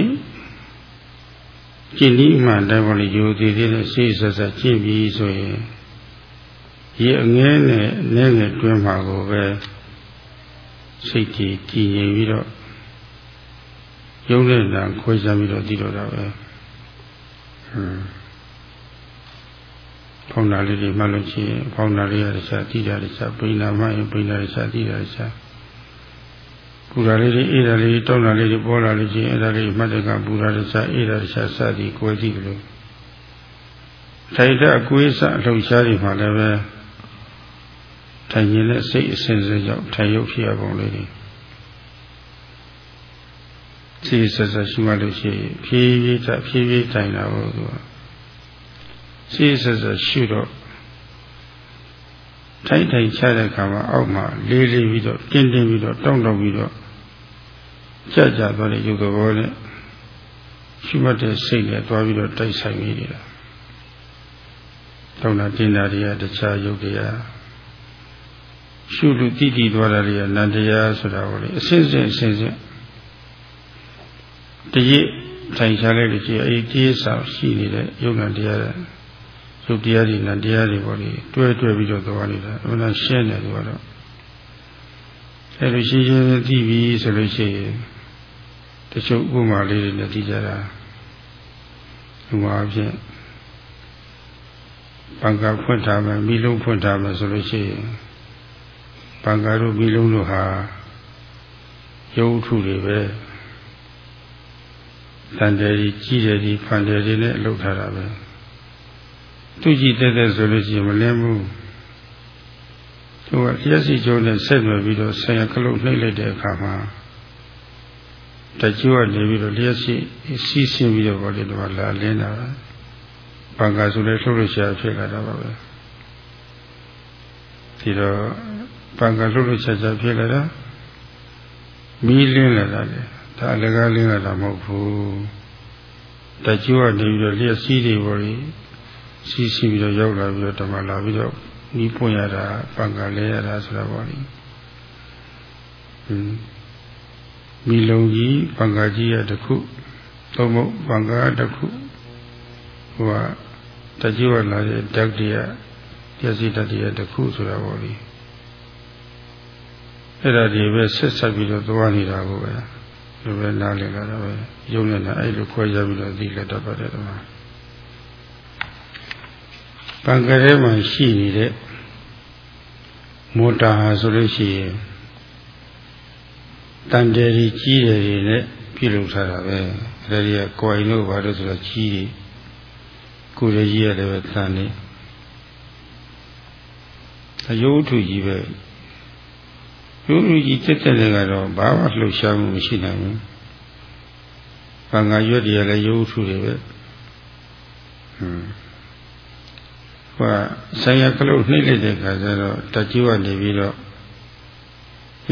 ကျင့်ဒီမှတိုင်းပေါ်လေယူသေးသေးနဲ့စိတ်ဆက်ဆက်ကျင့်ပြီးဆိုရင်ရေအငဲနဲ့နဲငယ်တွင်းမှာကိုပဲစိတ်ကြီးကြည်ငြိမ်ပြီးတော့ ယုံတဲ့နာခွဲခြားပြီးတော့တည်တော့တာပဲဟွန်းဖောင်းတာလေးတွေမှလို့ရှိရင်ဖောင်းတာလေးရတဲ့စားတည်တာတဲ့စားပိဏာမှရင်ပိဏာတဲ့စားတည်တာတဲ့စားပူရာလေးတွေအေးတာလေးတောင်းတာလေးတွေပေါ်လာလို့ရှိရင်အဲ့ဒါလေးမှတ်တဲ့ကပူရာတဲ့စားအေးတာတဲ့စားစသည်ကိုယ်ကြည့်လို့ထိုင်တဲ့အကွေးစအလှုပ်ရှားတွေမှာလည်းပဲထိုင်ရင်တဲ့စိတ်အစဉ်စဉ်ကြောင့်ထိုင်ရုပ်ဖြစ်ရပုံလေးတွေ စိတ်ဆက်ဆက်ရှိမှလို့ရှိရင်ဖြည်းဖြည်းတဖြည်းဖြည်းထိုင်တာဟုတ်သူကစိတ်ဆက်ဆက်ရှုတော့ထိုင်ထိုင်ချတဲ့အခါမှာအောက်မှာလေးလေးပြီးတော့တင်းတင်းပြီးတော့တောင့်တောင့်ပြီးတော့ကြကြသွားတဲ့ရုပ်သဘောနဲ့ရှိမှတ်တဲ့စိတ်နဲ့သွားပြီးတော့တိုက်ဆိုင်နေတယ်တောင်းတာတင်တာတွေကတခြားယုတ်တရားရှုလို့တည်တည်သွားတာတွေကနန္တရားဆိုတာကိုလေအစစ်စစ်အစစ်စစ် တရစ်ထိုင်ရှားလိုက်လို့ရှိရင်အဲဒီတရစ်ဆောင်ရှိနေတဲ့ယုတ်နံတရားတွေယုတ်တရားတွေနံတရားတွေပေါ့လေတွဲတွဲပြီးတော့သွားနေတာအမှန်ရှင်းတယ်သူကတော့အဲလိုရှင်းရှင်းသိပြီဆိုလို့ရှိရင်တချို့ဥပမာလေးတွေနဲ့သိကြတာဥပမာအဖြစ်ဘင်္ဂါဖွင့်ထားမယ်မိလုံးဖွင့်ထားမယ်ဆိုလို့ရှိရင်ဘင်္ဂါတို့မိလုံးတို့ဟာရုပ်ထုတွေပဲ တန်တယ်ကြီးကြီးတယ်ကြီးဖန်တယ်ကြီးနဲ့လှုပ်ထားတာပဲသူကြည့်တဲ့တဲ့ဆိုလို့ရှိရင်မလင်းဘူးသူကလျှက်စီကျိုးနဲ့ဆက်နွယ်ပြီးတော့ဆင်ရကလုတ်နှိမ့်လိုက်တဲ့အခါမှာတကြွကနေပြီးတော့လျှက်စီစီးဆင်းပြီးတော့ဘောလေတော့လာလင်းတာဘင်္ဂါဆိုလည်းလှုပ်လို့ရှာဖြစ်လာတာပါပဲဒီတော့ဘင်္ဂါလှုပ်လို့ရှာရှာဖြစ်လာတာမီးလင်းလာတာလေ ဒါအလကားလင်းလာတာမဟုတ်ဘူးတကြွကနေပြီးတော့လျှက်စီးတွေဘောလေစီးစီးပြီးတော့ရောက်လာပြီးတော့ဓမ္မလာပြီးတော့ဤပွင့်ရတာပံကလဲရတာဆိုတာပေါ့လေမီလုံကြီးပံကကြီးရတခုသုံးဖို့ပံကတခုဟိုကတကြွလာတဲ့ဓာတ်တရားပျက်စီးတတ်တဲ့တခုဆိုတာပေါ့လေအဲ့ဒါဒီပဲဆက်ဆက်ပြီးတော့သွားနေတာကိုပဲ လိုပဲနားလည်လာတော့ပဲယုံနေတာအဲ့လိုခွဲရပြီးတော့သိလက်တော့ပါတယ်တော့ပံကရဲမှာရှိနေတဲ့မောတာဟာဆိုလို့ရှိရင်တန်တယ်ကြီးကြီးတယ်တွေနဲ့ပြုလုပ်ထားတာပဲအဲ့ဒီကကိုယ်လို့ဘာလို့ဆိုတော့ကြီးတယ်ကိုယ်ရကြီးရတယ်ပဲတန်နေအယုထုကြီးပဲ ယုထုကြီးတက်တက်လည်းကတော့ဘာမှလှုပ်ရှားမှုမရှိနိုင်ဘူး။ဘာငါရွက်တွေကလည်းယုထုတွေပဲ။ဟွန်းဟိုဆိုင်ရကလုတ်နှိမ့်လိုက်တဲ့ခါကျတော့တကြွကနေပြီးတော့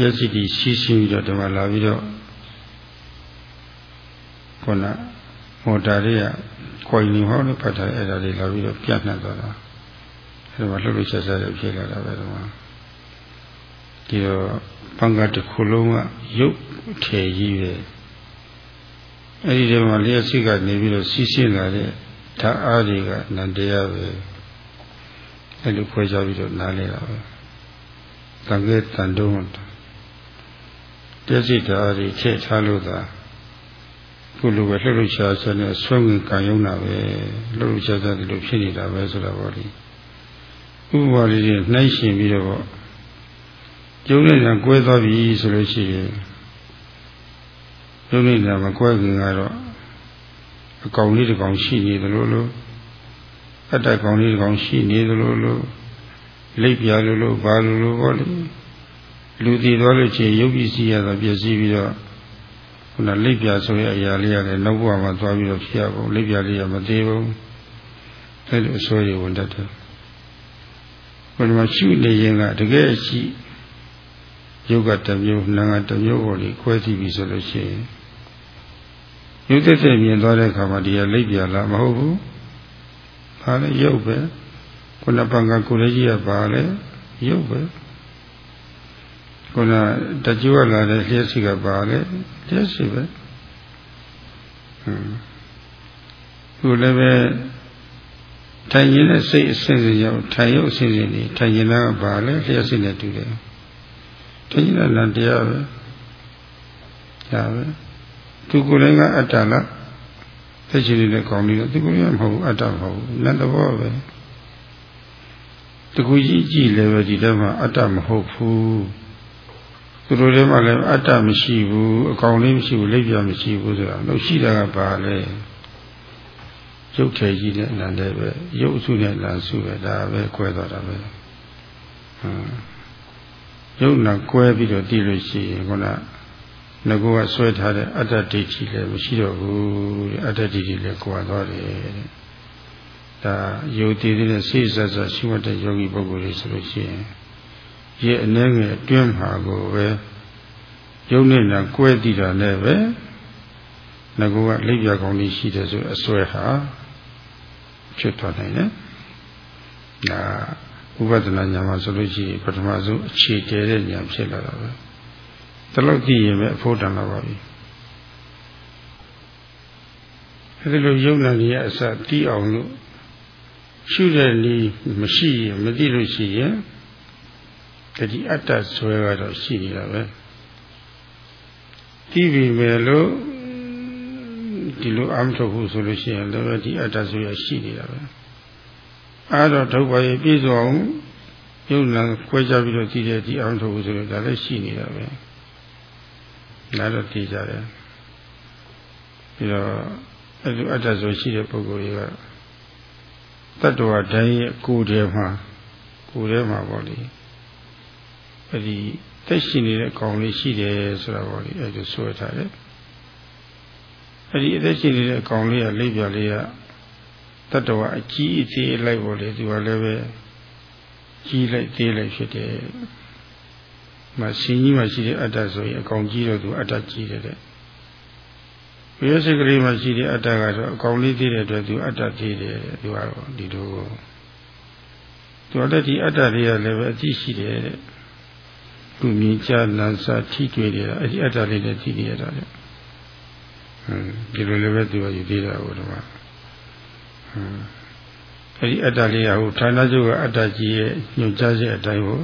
ရစီတီရှိရှိပြီးတော့ဒီမှာလာပြီးတော့ခုနမော်တာတွေကကိုယ်နေဟောလို့ဖတ်ထားတဲ့အဲ့ဒါတွေလာပြီးတော့ပြတ်နှက်သွားတာအဲ့ဒါမှလှုပ်လှုပ်ရှားရှားတွေဖြစ်လာတာပဲဒီမှာ ဒီတော့ဘင်္ဂတစ်ခုလုံးကရုပ်ထေကြီးပဲအဲ့ဒီတည်းမှာလျှက်စိကနေပြီးတော့စီးရှင်းလာတဲ့ဓာတ်အားတွေကနန္တရားပဲအဲ့လိုခွဲခြားပြီးတော့နားလဲတာပဲတန်ခဲ့တန်တုံးတည့်စိတ်ဓာတ်တွေထည့်ထားလို့သာခုလိုပဲလှုပ်လှုပ်ရှားရှားနဲ့ဆွဲဝင်ကံယုံတာပဲလှုပ်လှုပ်ရှားရှားဒီလိုဖြစ်နေတာပဲဆိုတာပေါ့လေဥပမာလေးတွေနှိုင်းရှင်ပြီးတော့ ကျုံနေတာကွဲသွားပြီဆိုလို့ရှိရင်ကျုံနေတာမကွဲခင်ကတော့အကောင်လေးတစ်ကောင်ရှိနေသလိုလိုအတ္တကောင်လေးတစ်ကောင်ရှိနေသလိုလိုလိပ်ပြလိုလိုဘာလိုလိုပေါ့လေလူတည်သွားလို့ချင်းရုပ်ပစ္စည်းရတော့ပြည့်စည်ပြီးတော့ခုနလိပ်ပြဆိုတဲ့အရာလေးရတယ်နောက်ဘဝမှာသွားပြီးတော့ဖြစ်ရပုံလိပ်ပြလေးရမသေးဘူးအဲလိုအစိုးရဝန်တတ်တယ်ဘယ်မှာရှုနေရင်ကတကယ်ရှိ ယုတ်ကတစ်မျိုးနာငါတစ်မျိုးပေါ်လေခွဲကြည့်ပြီဆိုလို့ရှိရင်ယုတ်သက်သက်မြင်သွားတဲ့အခါမှာဒီကလိပ်ပြလားမဟုတ်ဘူးဘာလဲယုတ်ပဲခုနပံကကိုလည်းကြီးရပါလဲယုတ်ပဲခုနတကြွလာတဲ့လျှက်စီကပါလဲလျှက်စီပဲဟွန်းခုလည်းပဲထိုင်ရင်တဲ့စိတ်အစဉ်စဉ်ရောက်ထိုင်ရုပ်အစဉ်စဉ်နေထိုင်ရင်ကပါလဲလျှက်စီနဲ့တူတယ် ထိုင်ရင်လည်းတရားပဲဒါပဲသူကိုယ်လည်းကအတ္တလားသက်ရှင်နေတဲ့ကောင်းလေးတော့သူကိုယ်လည်းမဟုတ်ဘူးအတ္တမဟုတ်ဘူးနတ်တော်ပဲတခုကြီးကြည့်လည်းပဲဒီထဲမှာအတ္တမဟုတ်ဘူးသူတို့ထဲမှာလည်းအတ္တမရှိဘူးအကောင်လေးမရှိဘူးလက်ပြမရှိဘူးဆိုတာလို့ရှိတာကဘာလဲရုပ်ထေကြီးနဲ့အနန္တပဲရုပ်အစုနဲ့လမ်းစုပဲဒါပဲကွဲသွားတာပဲဟမ် ရုပ်နာကွဲပြီးတော့တည်လို့ရှိရင်ခုနငကောကဆွဲထားတဲ့အတ္တဒိဋ္ဌိလည်းမရှိတော့ဘူးတဲ့အတ္တဒိဋ္ဌိလည်းကွာသွားတယ်တဲ့ဒါယုတ်တည်တဲ့စိတ်ဆက်ဆက်ရှိမှတ်တဲ့ယောဂီပုဂ္ဂိုလ်တွေဆိုလို့ရှိရင်ရဲ့အနေငယ်အတွင်းမှာကိုပဲယုံနေတာကွဲတည်တာနဲ့ပဲငကောကလိပ်ပြကောင်းလေးရှိတယ်ဆိုအစွဲဟာဖြစ်သွားနိုင်တယ်ဒါ ဥပဒနာညာမှာဆိုလို့ရှိရင်ပထမဆုံးအခြေတည်တဲ့ညာဖြစ်လာတာပဲတလောက်ကြည့်ရင်ပဲအဖို့တန်လာပါပြီအဲဒီလိုယုံနာကြီးရဲ့အစတီးအောင်လို့ရှုတဲ့နည်းမရှိရင်မသိလို့ရှိရင်တတိအတ္တဆွဲကတော့ရှိနေတာပဲတီးပြီမယ်လို့ဒီလိုအမထုတ်ဘူးဆိုလို့ရှိရင်လည်းဒီအတ္တဆွဲရရှိနေတာပဲ အဲတော့ဒုက္ခရဲ့ပြည့်စုံအောင်ယုံနာခွဲခြားပြီးတော့ကြည့်တဲ့ဒီအမထုတ်ဘူးဆိုလို့ဒါလည်းရှိနေတာပဲဒါတော့သိကြတယ်ပြီးတော့အဲ့ဒီအတ္တဆိုရှိတဲ့ပုဂ္ဂိုလ်တွေကတတ္တဝါတိုင်းရဲ့ကိုယ်ထဲမှာကိုယ်ထဲမှာပေါ့လေအဲ့ဒီတက်ရှိနေတဲ့အကောင်လေးရှိတယ်ဆိုတာပေါ့လေအဲ့ဒီဆွဲထားတယ်အဲ့ဒီအသက်ရှိနေတဲ့အကောင်လေးကလိပ်ပြလေးက တတ္တဝါအကြီးအသေးလိုက်ပေါ့လေသူကလည်းပဲကြီးလိုက်သေးလိုက်ဖြစ်တယ်မရှင်ကြီးမှရှိတဲ့အတ္တဆိုရင်အကောင်ကြီးတော့သူအတ္တကြီးတယ်တဲ့ဝိရစိတ်ကလေးမှရှိတဲ့အတ္တကတော့အကောင်လေးသေးတဲ့အတွက်သူအတ္တသေးတယ်သူကတော့ဒီလိုသူကလည်းဒီအတ္တလေးကလည်းပဲအကြည့်ရှိတယ်တဲ့သူမြင်ကြလန်းစားထိတွေ့နေတာအဲ့ဒီအတ္တလေးနဲ့ထိနေရတာလေဟမ်ဒီလိုလည်းပဲသူကယူသေးတာဟိုတော့ဟမ် အဲ့ဒီအတ္တလေးကဟိုဌာနချုပ်ကအတ္တကြီးရဲ့ညွှန်ကြားချက်အတိုင်းဟို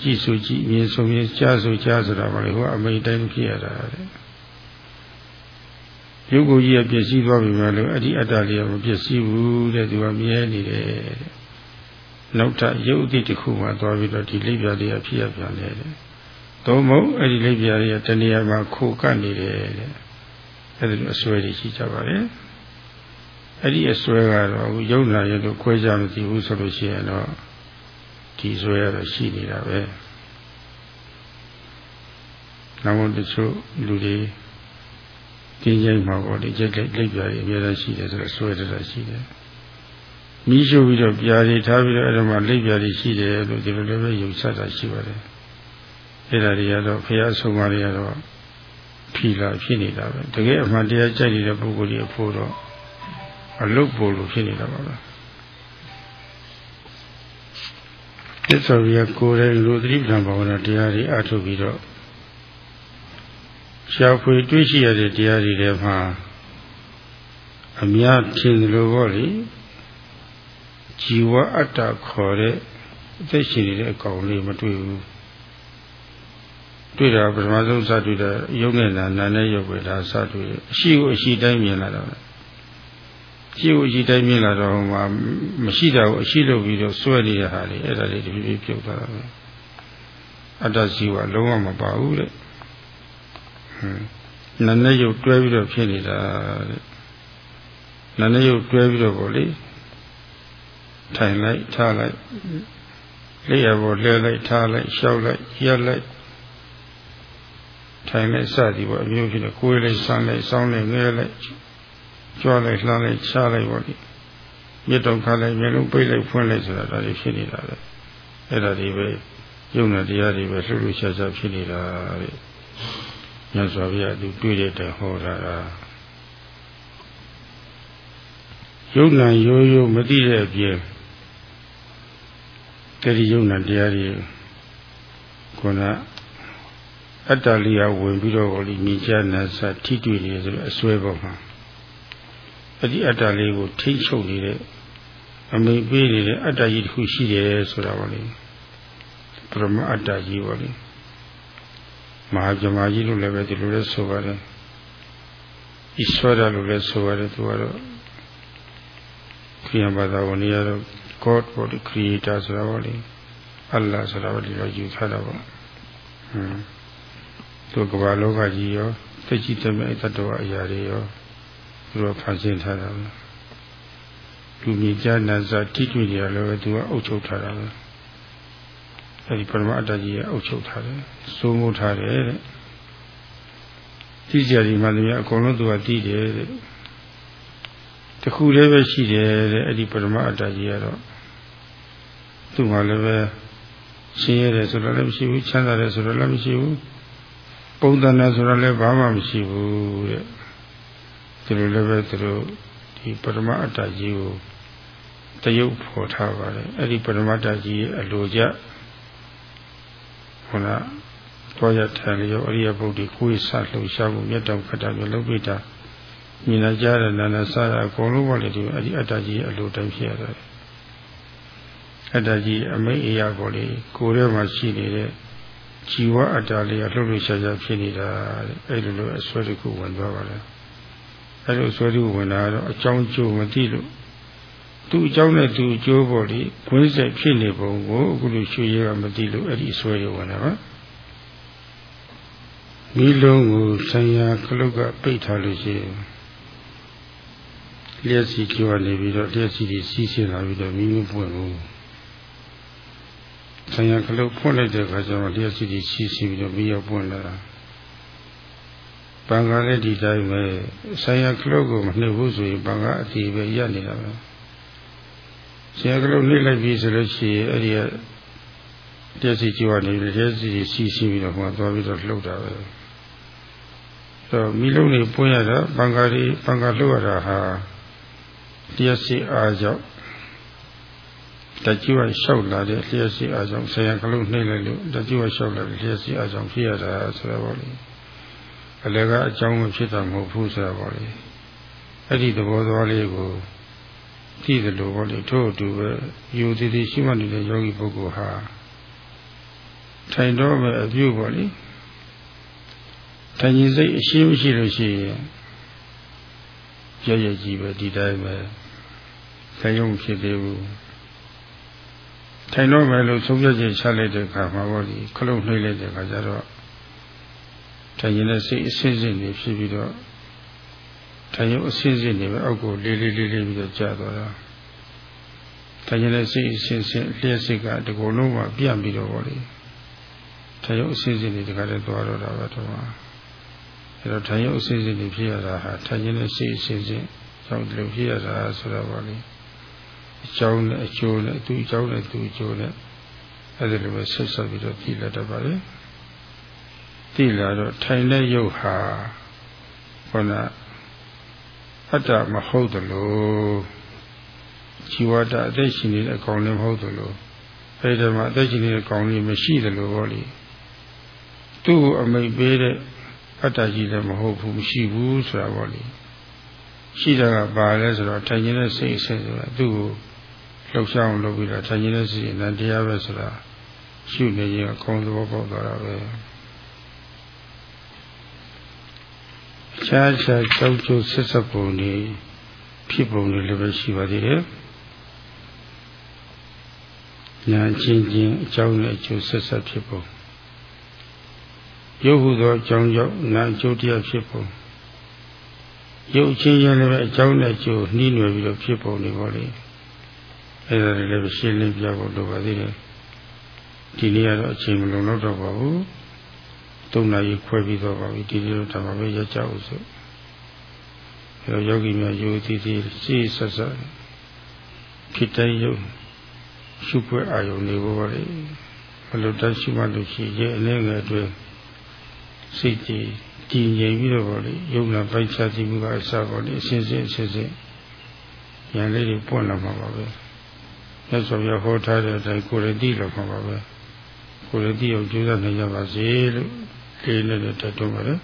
ကြည့်ဆိုကြည့်မြင်ဆိုမြင်ကြားဆိုကြားဆိုတာပါလေဟိုအမိန်တိုင်းဖြစ်ရတာတဲ့ရုပ်ကိုကြီးကပြည့်စည်သွားပြီမှလို့အဲ့ဒီအတ္တလေးကမပြည့်စည်ဘူးတဲ့သူကမြဲနေတယ်တဲ့နောက်ထပ်ရုပ်အတိတစ်ခုမှသွားပြီးတော့ဒီလိပ်ပြာလေးကဖြစ်ရပြန်တယ်တဲ့သို့မဟုတ်အဲ့ဒီလိပ်ပြာလေးကတဏှာမှာခိုကပ်နေတယ်တဲ့အဲ့ဒီလိုအစွဲတွေရှိကြပါလေ အဲ့ဒီအစွဲကတော့ယုံနာရလို့ခွဲကြမသိဘူးဆိုလို့ရှိရင်တော့ဒီဆွဲရတော့ရှိနေတာပဲနောက်တချို့လူတွေကျင်းကျင်းမှာပေါ့လေကြိတ်ကြိတ်လိပ်ပြာတွေအများကြီးရှိတယ်ဆိုတော့ဆွဲတတ်ရှိတယ်မိရှုပြီးတော့ပြာတွေထားပြီးတော့အဲ့ဒါမှလိပ်ပြာတွေရှိတယ်လို့ဒီလိုလည်းပဲယုံဆက်တာရှိပါတယ်အဲ့ဒါတွေကတော့ဖះဆုံးပါတွေကတော့ဖြီလာဖြစ်နေတာပဲတကယ်အမှန်တရားကြိုက်နေတဲ့ပုဂ္ဂိုလ်ကြီးအဖို့တော့ အလုတ်ပို့လို့ဖြစ်နေတာပါပဲသစ္စာပြကိုယ်ရဲ့လူသတိပဋ္ဌာန်ဘာဝနာတရားတွေအထုတ်ပြီးတော့ရှားဖွေတွေးရှိရတဲ့တရားတွေထဲမှာအများထင်တယ်လို့ပေါ့လေជីវအတ္တခေါ်တဲ့အသက်ရှင်နေတဲ့အကောင်လေးမတွေ့ဘူးတွေ့တာပထမဆုံးစတွေ့တာယုံနေတာနာနဲ့ရုပ်ပဲဒါစတွေ့အရှိကိုအရှိတိုင်းမြင်လာတော့ရှိ ကိုအရှိတိုင်းမြင်လာတော့ဟိုမှာမရှိတာကိုအရှိလုပ်ပြီးတော့စွဲနေတဲ့ဟာလေအဲ့ဒါလေးတဖြည်းဖြည်းပြုတ်သွားတာပဲအတ္တရှိကလုံးဝမပါဘူးတဲ့ဟွန်းနာနဲ့ရုပ်တွဲပြီးတော့ဖြစ်နေတာတဲ့နာနဲ့ရုပ်တွဲပြီးတော့ပေါ့လေထိုင်လိုက်ထားလိုက်လက်ရပေါ်လဲလိုက်ထားလိုက်ရှောက်လိုက်ရက်လိုက်ထိုင်လိုက်စသည်ပေါ့အမျိုးဖြစ်နေကိုယ်လိုက်ဆန်းလိုက်စောင်းလိုက်ငဲလိုက် ကြွားလိုက်လှမ်းလိုက်ချလိုက်ပေါ့ဒီမြစ်တော်ခါလိုက်မျက်လုံးပိတ်လိုက်ဖွင့်လိုက်ဆိုတာဒါတွေဖြစ်နေတာလေအဲ့ဒါတွေပဲယုံနာတရားတွေပဲလှုပ်လှုပ်ရှားရှားဖြစ်နေတာတဲ့မြတ်စွာဘုရားသူတွေ့တဲ့တိုင်ဟောတာယုံနာရိုးရိုးမသိတဲ့အပြင်တတိယုံနာတရားတွေခုနအတ္တလျာဝင်ပြီးတော့ဟောဒီမြင်ချနာစာထိတွေ့နေဆိုတော့အစွဲပေါ်မှာ အဲ့ဒီအတ္တလေးကိုထိတ်ချုပ်နေတဲ့အမိပေးနေတဲ့အတ္တကြီးတစ်ခုရှိတယ်ဆိုတာပါလေပရမအတ္တကြီးပါလေမဟာဇမကြီးလို့လည်းပဲဒီလိုလဲဆိုပါတယ်ဣဆွရလို့လည်းဆိုရတယ်သူကတော့ခရိယဘာသာဝင်ရတော့ God ပေါ့ဒီ creator ဆိုတာပေါ့လေ Allah ဆိုတာပေါ့ဒီလိုယူထားတာပေါ့ဟွန်းသူကဘာလောကကြီးရောသိကြည့်တဲ့မဲ့တတ္တဝအရာတွေရော သူတို့ဖန်ဆင်းထားတာပဲလူမြင်ကြနာစာထိတွေ့ကြလည်းပဲသူကအုပ်ချုပ်ထားတာပဲအဲဒီပရမအတ္တကြီးကအုပ်ချုပ်ထားတယ်စိုးမိုးထားတယ်တဲ့သိကြရီမှလည်းအကုန်လုံးသူကသိတယ်တဲ့တခုတည်းပဲရှိတယ်တဲ့အဲ့ဒီပရမအတ္တကြီးကတော့သူ့မှာလည်းပဲရှင်းရတယ်ဆိုတော့လည်းမရှိဘူးချမ်းသာတယ်ဆိုတော့လည်းမရှိဘူးပုံသဏ္ဍာန်ဆိုတော့လည်းဘာမှမရှိဘူးတဲ့ သူတို့လည်းပဲသူတို့ဒီပရမအတ္တကြီးကိုတယုတ်ဖော်ထားပါတယ်အဲ့ဒီပရမတ္တကြီးရဲ့အလိုကြဟောလားတော်ရထံလျောအရိယဘုဒ္ဓကိုယ်ဆလှူရှားမှုမြတ်တော်ခတ္တမျိုးလုပ်ပြတာမြင်လာကြတဲ့နာနာစားတာအကုန်လုံးပါလေဒီအဲ့ဒီအတ္တကြီးအလိုတိုင်းဖြစ်ရတယ်အတ္တကြီးအမိတ်အရာကိုလေကိုယ်ထဲမှာရှိနေတဲ့ជីវအတ္တလေးကလှုပ်လှုပ်ရှားရှားဖြစ်နေတာတဲ့အဲ့လိုလိုအစွဲတစ်ခုဝင်သွားပါလေ အဲ့လိုအစွဲတစ်ခုဝင်လာတော့အကြောင်းကျိုးမသိလို့သူ့အကြောင်းနဲ့သူ့အကျိုးပေါ်လေခွင်းဆက်ဖြစ်နေပုံကိုအခုလိုရွှေရဲကမသိလို့အဲ့ဒီအစွဲတွေဝင်လာပါမိလုံးကိုဆံရခလုတ်ကပိတ်ထားလို့ရှိရင်လျှက်စီကျော်နေပြီးတော့လျှက်စီတွေစီးဆင်းလာပြီးတော့မိမပွင့်ဘူးဆံရခလုတ်ဖွင့်လိုက်တဲ့အခါကျတော့လျှက်စီတွေစီးဆင်းပြီးတော့မိရောက်ပွင့်လာတာ ဘင်္ဂါလည်းဒီတိုင်းပဲဆံရခလုတ်ကိုမနှိပ်ဘူးဆိုရင်ဘင်္ဂါအတီးပဲရပ်နေတာပဲဆံရခလုတ်နှိပ်လိုက်ပြီဆိုလို့ရှိရင်အဲ့ဒီကလျှက်စီကျော်နေပြီးလျှက်စီတွေစီးဆင်းပြီးတော့ဟိုသွားပြီးတော့လှုပ်တာပဲတော့မိလုံးတွေပွင့်ရတာဘင်္ဂါတွေဘင်္ဂါလှုပ်ရတာဟာတရားစီအားကြောင့်တကြွလျှောက်လာတဲ့တရားစီအားကြောင့်ဆရာကလုံးနှိမ့်လိုက်လို့တကြွလျှောက်လာတဲ့တရားစီအားကြောင့်ဖြစ်ရတာဆိုတော့ဗောလေ အလကအကြောင်းမဖြစ်တာမဟုတ်ဘူးဆိုတော့ဗောလေအဲ့ဒီသဘောသွားလေးကိုကြည့်တယ်လို့ဗောလေထို့အတူပဲယူတည်တည်ရှိမှနေတဲ့ယောဂီပုဂ္ဂိုလ်ဟာထိုင်တော့မဲ့အပြုဗောလေထိုင်ရင်စိတ်အရှိမရှိလို့ရှိရင်ရရကြီးပဲဒီတိုင်းပဲဆယုံဖြစ်သေးဘူးထိုင်တော့မယ်လို့ဆုံးဖြတ်ချက်ချလိုက်တဲ့အခါမှာပေါ့ဒီခလုံးနှိမ့်လိုက်တဲ့အခါကျတော့ ထိုင်ရင်လည်းစိတ်အဆင်းဆင်းနေဖြစ်ပြီးတော့ထိုင်ရုံအဆင်းဆင်းနေပဲအောက်ကိုလေးလေးလေးလေးပြီးတော့ကျသွားတာထိုင်ရင်လည်းစိတ်အဆင်းဆင်းလျှက်စိတ်ကဒီကုလုံးမှာပြန့်ပြီးတော့ပေါ့လေထိုင်ရုံအဆင်းဆင်းနေတခါတည်းသွားတော့တာပဲတော့အဲတော့ထိုင်ရုပ်အစစ်စစ်တွေဖြစ်ရတာဟာထိုင်ခြင်းနဲ့စိတ်အစစ်စစ်ကြောင့်ဒီလိုဖြစ်ရတာဆိုတော့ဗောလေအကြောင်းနဲ့အကျိုးနဲ့သူ့အကြောင်းနဲ့သူ့အကျိုးနဲ့အဲဒီလိုပဲဆက်ဆက်ပြီးတော့ကြည့်လက်တတ်ပါလေ သိလာတော့ထိုင်တဲ့ရုပ်ဟာခေါဏအတ္တမဟုတ်သလိုជីဝတအသက်ရှင်နေတဲ့အကောင်လည်းမဟုတ်သလိုအဲဒီမှာအသက်ရှင်နေတဲ့အကောင်လေးမရှိသလိုဗောလေသူ့ကိုအမိတ်ပေးတဲ့အတ္တကြီးလည်းမဟုတ်ဘူးမရှိဘူးဆိုတာပေါ့လေရှိတာကပါလဲဆိုတော့ထိုင်ခြင်းနဲ့စိတ်အစစ်ဆိုတာသူ့ကိုလှုပ်ရှားအောင်လုပ်ပြီးတော့ထိုင်ခြင်းနဲ့စိတ်နဲ့တရားပဲဆိုတာရှုနေရင်အကုန်သဘောပေါက်သွားတာပဲ ခြားခြားကြောက်ကြွဆက်ဆက်ပုံနေဖြစ်ပုံတွေလည်းပဲရှိပါသေးတယ်ညာချင်းချင်းအကြောင်းနဲ့အကျိုးဆက်ဆက်ဖြစ်ပုံရုပ်ဟုသောအကြောင်းကြောင့်နာအကျိုးတရားဖြစ်ပုံရုပ်ချင်းချင်းလည်းပဲအကြောင်းနဲ့အကျိုးနှီးနွယ်ပြီးတော့ဖြစ်ပုံတွေပေါ့လေအဲဒါတွေလည်းရှင်းလင်းပြဖို့လိုပါသေးတယ်ဒီနေ့ကတော့အချိန်မလုံလောက်တော့ပါဘူး သုံးနာရီခွဲပြီးတော့ပါပြီဒီနေ့တော့ဒါမှပဲရကြအောင်ဆိုအဲတော့ယောဂီများယုံကြည်ကြည်စိတ်ဆက်ဆက်ဖြစ်တဲ့ယုံရှုခွဲအာယုန်တွေပေါ့လေဘလို့တရှိမှလို့ရှိရဲ့အနေငယ်အတွင်းစိတ်ကြည်ကြည်ငြိမ်ပြီးတော့ဗောလေယုံနာပိုက်ချကြည့်မှုကအစဗောလေအစဉ်စဉ်အစဉ်စဉ်ဉာဏ်လေးတွေပွင့်လာမှာပါပဲမြတ်စွာဘုရားဟောထားတဲ့အတိုင်းကိုယ်ရည်သိလောက်မှာပါပဲကိုယ်ရည်သိအောင်ကြိုးစားနိုင်ကြပါစေလို့ ဒီနေ့လည်းတတ်တော်ပါလေ